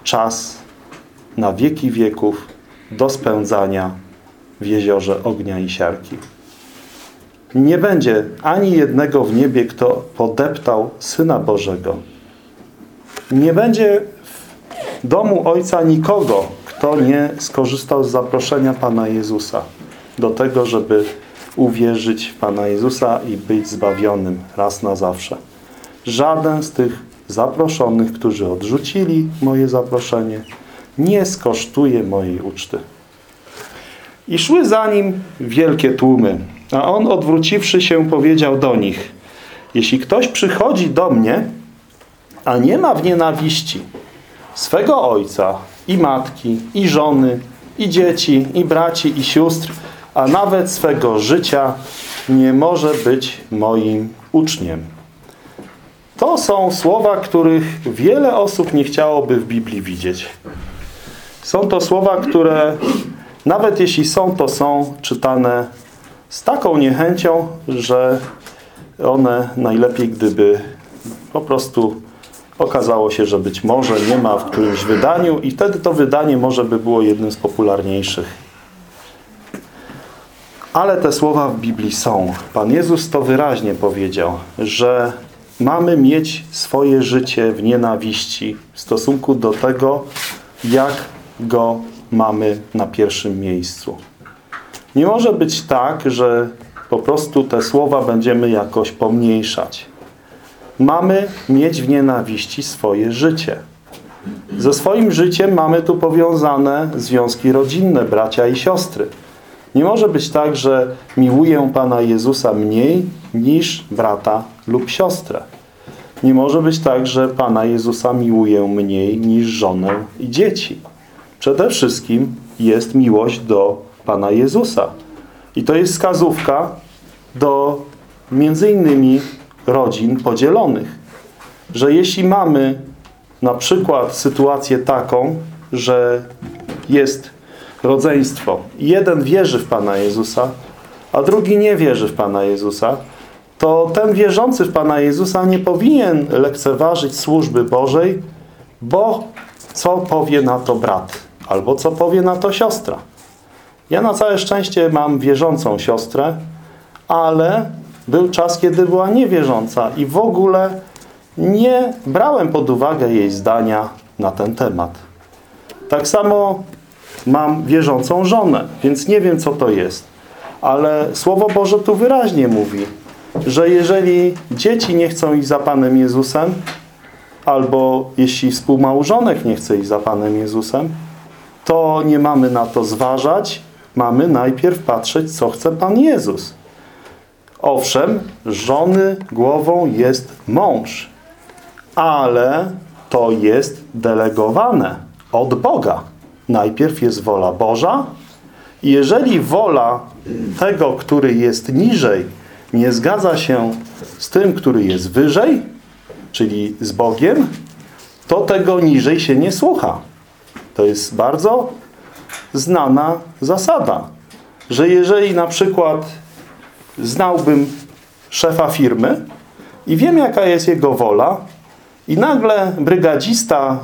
A: czas na wieki wieków do spędzania w jeziorze ognia i siarki. Nie będzie ani jednego w niebie, kto podeptał Syna Bożego. Nie będzie w domu Ojca nikogo, kto nie skorzystał z zaproszenia Pana Jezusa do tego, żeby uwierzyć w Pana Jezusa i być zbawionym raz na zawsze. Żaden z tych zaproszonych, którzy odrzucili moje zaproszenie, nie skosztuje mojej uczty. I szły za nim wielkie tłumy. A on odwróciwszy się powiedział do nich Jeśli ktoś przychodzi do mnie, a nie ma w nienawiści swego ojca i matki, i żony, i dzieci, i braci, i sióstr, a nawet swego życia, nie może być moim uczniem. To są słowa, których wiele osób nie chciałoby w Biblii widzieć. Są to słowa, które nawet jeśli są, to są czytane z taką niechęcią, że one najlepiej, gdyby po prostu okazało się, że być może nie ma w którymś wydaniu i wtedy to wydanie może by było jednym z popularniejszych. Ale te słowa w Biblii są. Pan Jezus to wyraźnie powiedział, że mamy mieć swoje życie w nienawiści w stosunku do tego, jak Go mamy na pierwszym miejscu. Nie może być tak, że po prostu te słowa będziemy jakoś pomniejszać. mamy mieć w nienawiści swoje życie. Ze swoim życiem mamy tu powiązane związki rodzinne, bracia i siostry. Nie może być tak, że miłuję Pana Jezusa mniej niż brata lub siostrę. Nie może być tak, że Pana Jezusa miłuję mniej niż żonę i dzieci. Przede wszystkim jest miłość do Pana Jezusa. I to jest wskazówka do między innymi rodzin podzielonych. Że jeśli mamy na przykład sytuację taką, że jest rodzeństwo jeden wierzy w Pana Jezusa, a drugi nie wierzy w Pana Jezusa, to ten wierzący w Pana Jezusa nie powinien lekceważyć służby Bożej, bo co powie na to brat, albo co powie na to siostra. Ja na całe szczęście mam wierzącą siostrę, ale był czas, kiedy była niewierząca i w ogóle nie brałem pod uwagę jej zdania na ten temat. Tak samo mam wierzącą żonę, więc nie wiem, co to jest. Ale Słowo Boże tu wyraźnie mówi, że jeżeli dzieci nie chcą iść za Panem Jezusem, albo jeśli współmałżonek nie chce iść za Panem Jezusem, to nie mamy na to zważać, mamy najpierw patrzeć, co chce Pan Jezus. Owszem, żony głową jest mąż, ale to jest delegowane od Boga. Najpierw jest wola Boża i jeżeli wola tego, który jest niżej, nie zgadza się z tym, który jest wyżej, czyli z Bogiem, to tego niżej się nie słucha. To jest bardzo znana zasada, że jeżeli na przykład znałbym szefa firmy i wiem, jaka jest jego wola i nagle brygadzista,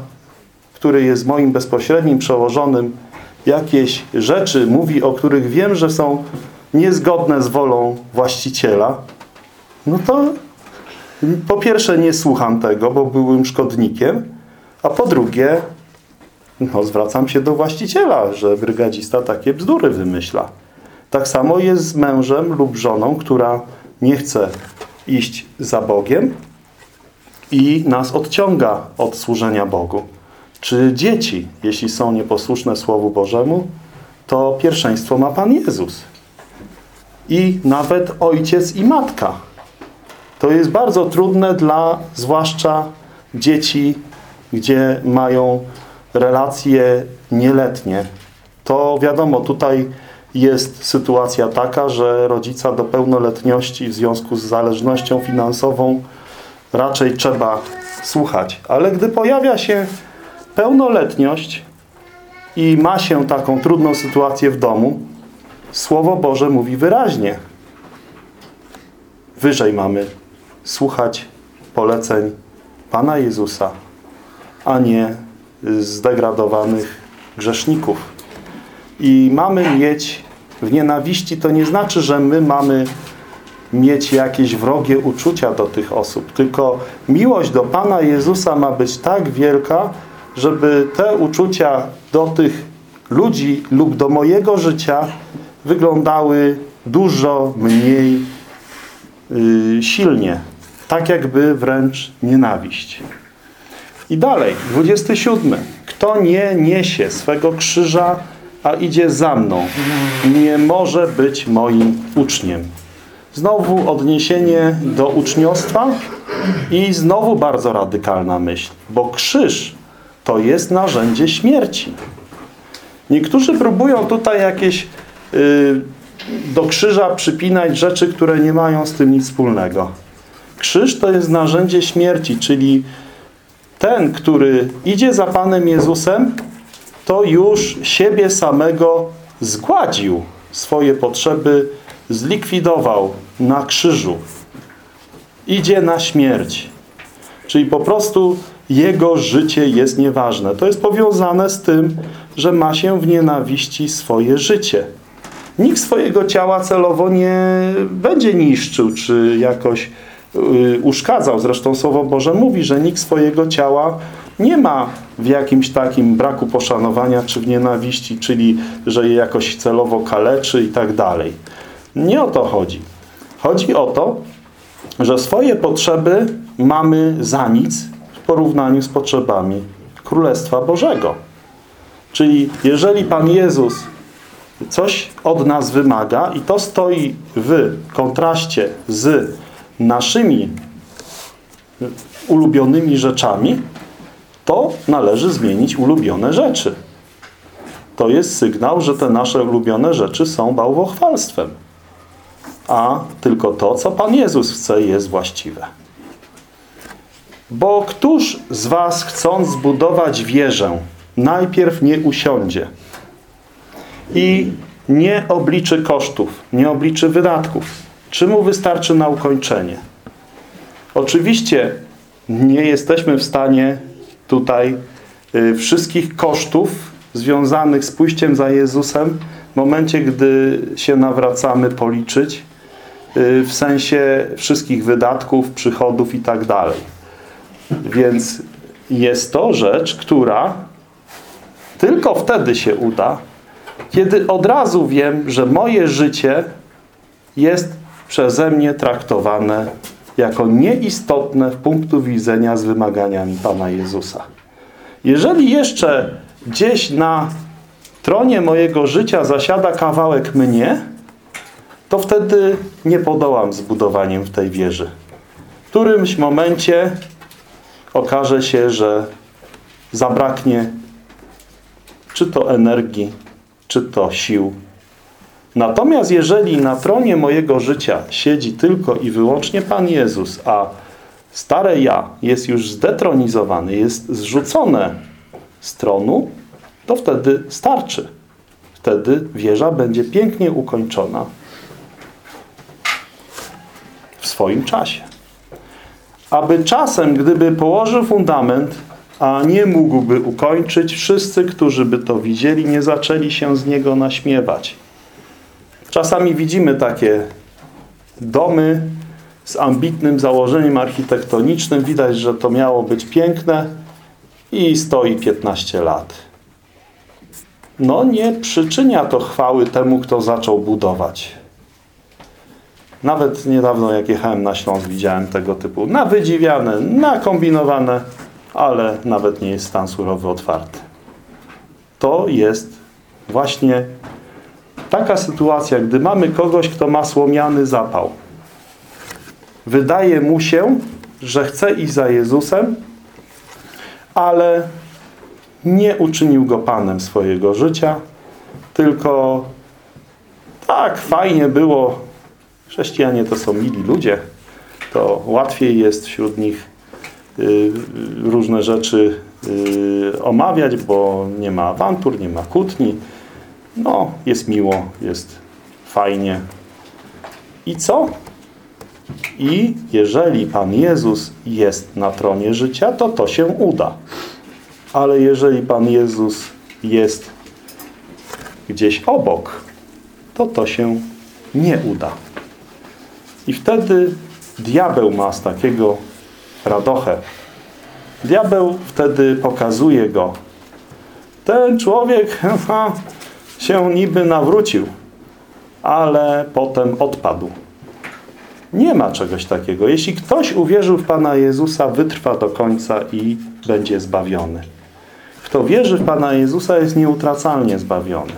A: który jest moim bezpośrednim przełożonym, jakieś rzeczy mówi, o których wiem, że są niezgodne z wolą właściciela, no to po pierwsze nie słucham tego, bo byłbym szkodnikiem, a po drugie no, zwracam się do właściciela, że brygadzista takie bzdury wymyśla. Tak samo jest z mężem lub żoną, która nie chce iść za Bogiem i nas odciąga od służenia Bogu. Czy dzieci, jeśli są nieposłuszne Słowu Bożemu, to pierwszeństwo ma Pan Jezus. I nawet ojciec i matka. To jest bardzo trudne dla zwłaszcza dzieci, gdzie mają relacje nieletnie. To wiadomo, tutaj jest sytuacja taka, że rodzica do pełnoletności w związku z zależnością finansową raczej trzeba słuchać. Ale gdy pojawia się pełnoletność i ma się taką trudną sytuację w domu, Słowo Boże mówi wyraźnie. Wyżej mamy słuchać poleceń Pana Jezusa, a nie zdegradowanych grzeszników. I mamy mieć w nienawiści, to nie znaczy, że my mamy mieć jakieś wrogie uczucia do tych osób, tylko miłość do Pana Jezusa ma być tak wielka, żeby te uczucia do tych ludzi lub do mojego życia wyglądały dużo mniej yy, silnie. Tak jakby wręcz nienawiść. I dalej, 27. Kto nie niesie swego krzyża, a idzie za mną, nie może być moim uczniem. Znowu odniesienie do uczniostwa i znowu bardzo radykalna myśl, bo krzyż to jest narzędzie śmierci. Niektórzy próbują tutaj jakieś yy, do krzyża przypinać rzeczy, które nie mają z tym nic wspólnego. Krzyż to jest narzędzie śmierci, czyli ten, który idzie za Panem Jezusem, to już siebie samego zgładził. Swoje potrzeby zlikwidował na krzyżu. Idzie na śmierć. Czyli po prostu jego życie jest nieważne. To jest powiązane z tym, że ma się w nienawiści swoje życie. Nikt swojego ciała celowo nie będzie niszczył, czy jakoś Y, uszkadzał. Zresztą Słowo Boże mówi, że nikt swojego ciała nie ma w jakimś takim braku poszanowania czy w nienawiści, czyli że je jakoś celowo kaleczy i tak dalej. Nie o to chodzi. Chodzi o to, że swoje potrzeby mamy za nic porównaniu z potrzebami Królestwa Bożego. Czyli jeżeli Pan Jezus coś od nas wymaga i to stoi w kontraście z naszymi ulubionymi rzeczami, to należy zmienić ulubione rzeczy. To jest sygnał, że te nasze ulubione rzeczy są bałwochwalstwem. A tylko to, co Pan Jezus chce, jest właściwe. Bo któż z was, chcąc zbudować wieżę, najpierw nie usiądzie i nie obliczy kosztów, nie obliczy wydatków? Czy mu wystarczy na ukończenie? Oczywiście nie jesteśmy w stanie tutaj y, wszystkich kosztów związanych z pójściem za Jezusem w momencie, gdy się nawracamy, policzyć y, w sensie wszystkich wydatków, przychodów i tak dalej. Więc jest to rzecz, która tylko wtedy się uda, kiedy od razu wiem, że moje życie jest przeze mnie traktowane jako nieistotne w punktu widzenia z wymaganiami Pana Jezusa. Jeżeli jeszcze gdzieś na tronie mojego życia zasiada kawałek mnie, to wtedy nie podołam zbudowaniem w tej wieży. W którymś momencie okaże się, że zabraknie czy to energii, czy to sił. Natomiast jeżeli na tronie mojego życia siedzi tylko i wyłącznie Pan Jezus, a stare ja jest już zdetronizowany, jest zrzucone z tronu, to wtedy starczy. Wtedy wieża będzie pięknie ukończona w swoim czasie. Aby czasem, gdyby położył fundament, a nie mógłby ukończyć, wszyscy, którzy by to widzieli, nie zaczęli się z niego naśmiewać. Czasami widzimy takie domy z ambitnym założeniem architektonicznym. Widać, że to miało być piękne i stoi 15 lat. No nie przyczynia to chwały temu, kto zaczął budować. Nawet niedawno jak jechałem na Śląsk widziałem tego typu nawydziwiane, nakombinowane, ale nawet nie jest stan surowy otwarty. To jest właśnie taka sytuacja, gdy mamy kogoś, kto ma słomiany zapał. Wydaje mu się, że chce iść za Jezusem, ale nie uczynił go Panem swojego życia, tylko tak fajnie było. Chrześcijanie to są mili ludzie. To łatwiej jest wśród nich y, różne rzeczy y, omawiać, bo nie ma awantur, nie ma kłótni. No, jest miło, jest fajnie. I co? I jeżeli Pan Jezus jest na tronie życia, to to się uda. Ale jeżeli Pan Jezus jest gdzieś obok, to to się nie uda. I wtedy diabeł ma z takiego radochę. Diabeł wtedy pokazuje go. Ten człowiek się niby nawrócił, ale potem odpadł. Nie ma czegoś takiego. Jeśli ktoś uwierzył w Pana Jezusa, wytrwa do końca i będzie zbawiony. Kto wierzy w Pana Jezusa, jest nieutracalnie zbawiony.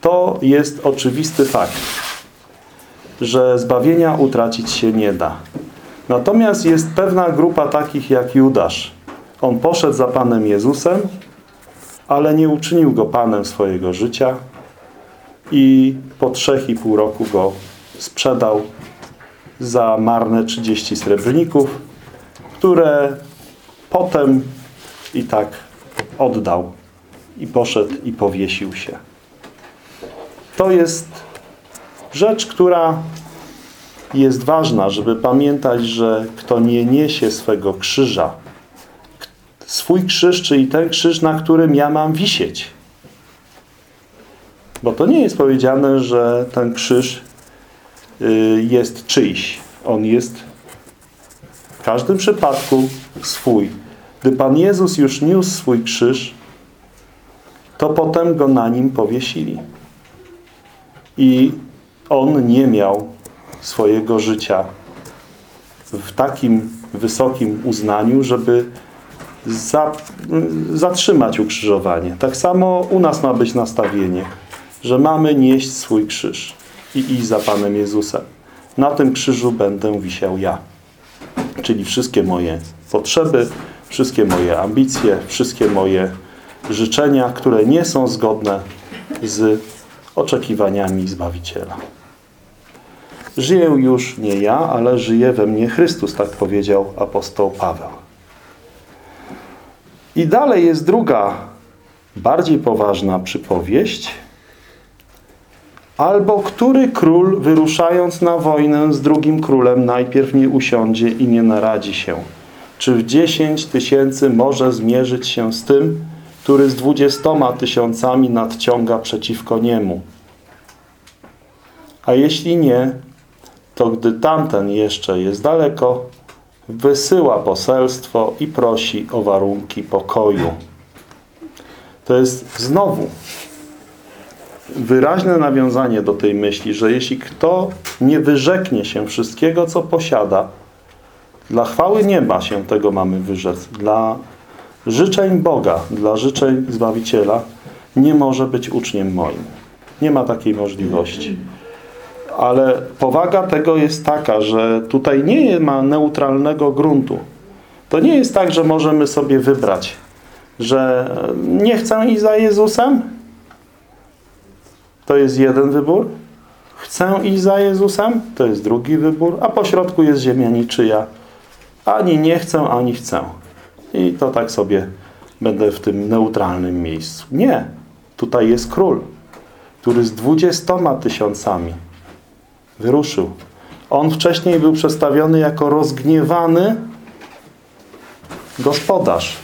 A: To jest oczywisty fakt, że zbawienia utracić się nie da. Natomiast jest pewna grupa takich jak Judasz. On poszedł za Panem Jezusem, ale nie uczynił go Panem swojego życia i po trzech i pół roku go sprzedał za marne 30 srebrników, które potem i tak oddał i poszedł i powiesił się. To jest rzecz, która jest ważna, żeby pamiętać, że kto nie niesie swego krzyża, swój krzyż, czyli ten krzyż, na którym ja mam wisieć. Bo to nie jest powiedziane, że ten krzyż y, jest czyjś. On jest w każdym przypadku swój. Gdy Pan Jezus już niósł swój krzyż, to potem go na nim powiesili. I on nie miał swojego życia w takim wysokim uznaniu, żeby za, zatrzymać ukrzyżowanie. Tak samo u nas ma być nastawienie, że mamy nieść swój krzyż i iść za Panem Jezusem. Na tym krzyżu będę wisiał ja. Czyli wszystkie moje potrzeby, wszystkie moje ambicje, wszystkie moje życzenia, które nie są zgodne z oczekiwaniami Zbawiciela. Żyję już nie ja, ale żyje we mnie Chrystus, tak powiedział apostoł Paweł. I dalej jest druga, bardziej poważna przypowieść. Albo który król wyruszając na wojnę z drugim królem najpierw nie usiądzie i nie naradzi się. Czy w dziesięć tysięcy może zmierzyć się z tym, który z dwudziestoma tysiącami nadciąga przeciwko niemu? A jeśli nie, to gdy tamten jeszcze jest daleko, wysyła poselstwo i prosi o warunki pokoju. To jest znowu wyraźne nawiązanie do tej myśli, że jeśli kto nie wyrzeknie się wszystkiego, co posiada, dla chwały nieba się tego mamy wyrzec, dla życzeń Boga, dla życzeń Zbawiciela, nie może być uczniem moim. Nie ma takiej możliwości. Ale powaga tego jest taka, że tutaj nie ma neutralnego gruntu. To nie jest tak, że możemy sobie wybrać, że nie chcę iść za Jezusem. To jest jeden wybór. Chcę iść za Jezusem. To jest drugi wybór. A po środku jest ziemia niczyja. Ani nie chcę, ani chcę. I to tak sobie będę w tym neutralnym miejscu. Nie. Tutaj jest król, który z dwudziestoma tysiącami wyruszył. On wcześniej był przedstawiony jako rozgniewany gospodarz.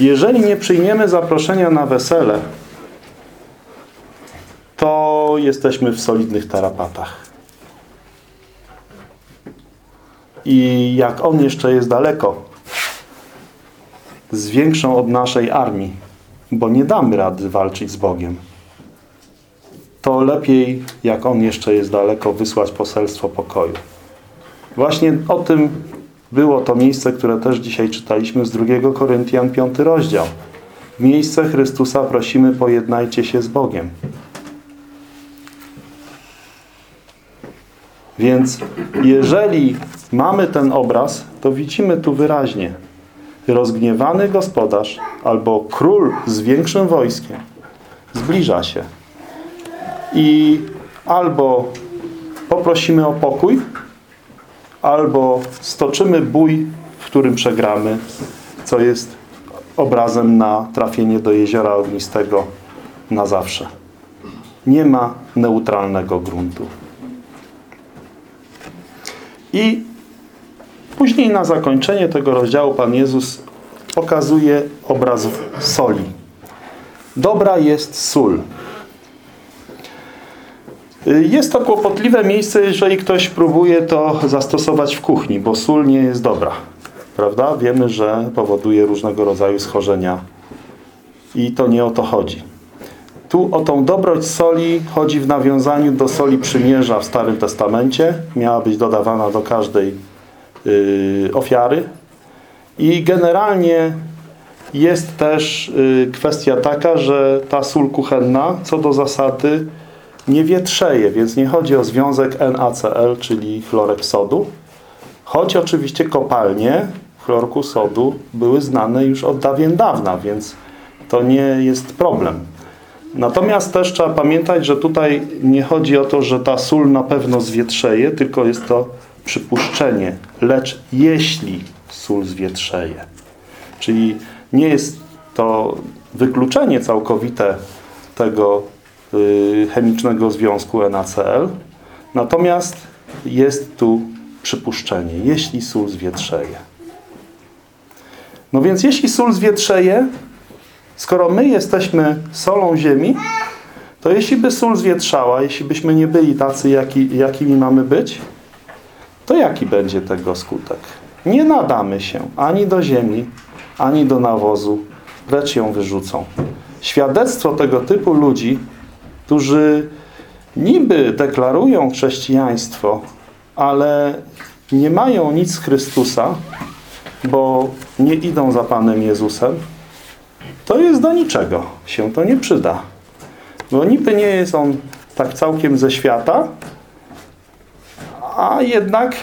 A: Jeżeli nie przyjmiemy zaproszenia na wesele, to jesteśmy w solidnych tarapatach. I jak on jeszcze jest daleko, z większą od naszej armii, bo nie damy rady walczyć z Bogiem lepiej, jak on jeszcze jest daleko, wysłać poselstwo pokoju. Właśnie o tym było to miejsce, które też dzisiaj czytaliśmy z 2 Koryntian 5 rozdział. Miejsce Chrystusa prosimy, pojednajcie się z Bogiem. Więc jeżeli mamy ten obraz, to widzimy tu wyraźnie rozgniewany gospodarz albo król z większym wojskiem zbliża się i albo poprosimy o pokój, albo stoczymy bój, w którym przegramy, co jest obrazem na trafienie do jeziora ognistego na zawsze. Nie ma neutralnego gruntu. I później na zakończenie tego rozdziału Pan Jezus pokazuje obraz soli. Dobra jest sól. Jest to kłopotliwe miejsce, jeżeli ktoś próbuje to zastosować w kuchni, bo sól nie jest dobra. Prawda? Wiemy, że powoduje różnego rodzaju schorzenia. I to nie o to chodzi. Tu o tą dobroć soli chodzi w nawiązaniu do soli przymierza w Starym Testamencie. Miała być dodawana do każdej yy, ofiary. I generalnie jest też yy, kwestia taka, że ta sól kuchenna co do zasady nie wietrzeje, więc nie chodzi o związek NaCl, czyli chlorek sodu. Choć oczywiście kopalnie chlorku sodu były znane już od dawien dawna, więc to nie jest problem. Natomiast też trzeba pamiętać, że tutaj nie chodzi o to, że ta sól na pewno zwietrzeje, tylko jest to przypuszczenie. Lecz jeśli sól zwietrzeje, czyli nie jest to wykluczenie całkowite tego chemicznego związku NaCl. Natomiast jest tu przypuszczenie, jeśli sól zwietrzeje. No więc jeśli sól zwietrzeje, skoro my jesteśmy solą ziemi, to jeśli by sól zwietrzała, jeśli byśmy nie byli tacy, jaki, jakimi mamy być, to jaki będzie tego skutek? Nie nadamy się ani do ziemi, ani do nawozu, precz ją wyrzucą. Świadectwo tego typu ludzi którzy niby deklarują chrześcijaństwo, ale nie mają nic z Chrystusa, bo nie idą za Panem Jezusem, to jest do niczego. Się to nie przyda. Bo niby nie jest on tak całkiem ze świata, a jednak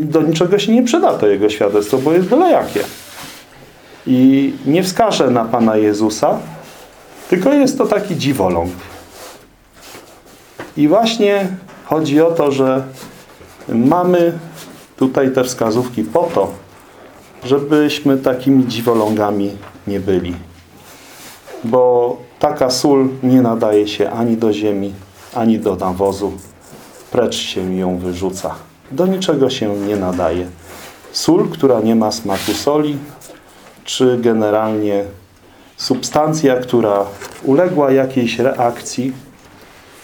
A: do niczego się nie przyda to jego świadectwo, bo jest byle jakie. I nie wskaże na Pana Jezusa, tylko jest to taki dziwoląg. I właśnie chodzi o to, że mamy tutaj te wskazówki po to, żebyśmy takimi dziwolągami nie byli. Bo taka sól nie nadaje się ani do ziemi, ani do nawozu. Precz się ją wyrzuca. Do niczego się nie nadaje. Sól, która nie ma smaku soli, czy generalnie substancja, która uległa jakiejś reakcji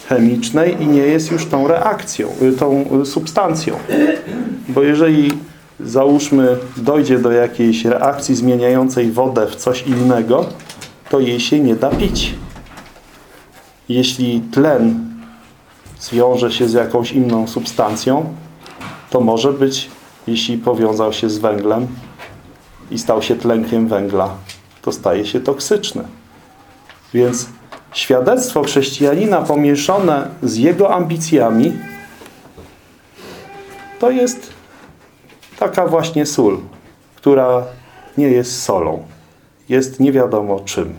A: chemicznej i nie jest już tą reakcją, tą substancją. Bo jeżeli załóżmy dojdzie do jakiejś reakcji zmieniającej wodę w coś innego, to jej się nie da pić. Jeśli tlen zwiąże się z jakąś inną substancją, to może być, jeśli powiązał się z węglem i stał się tlenkiem węgla, to staje się toksyczny. Więc świadectwo chrześcijanina pomieszane z jego ambicjami to jest taka właśnie sól, która nie jest solą. Jest nie wiadomo czym.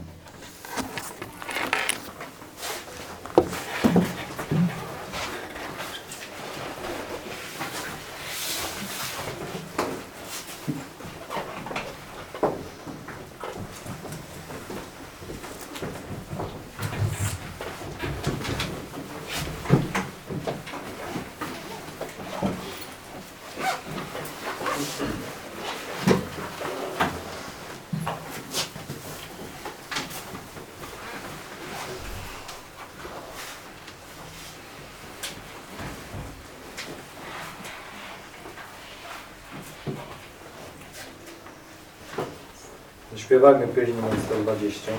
B: Pieśń numer 120.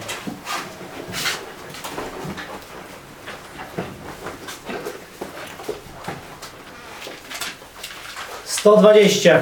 C: Sto dwadzieścia.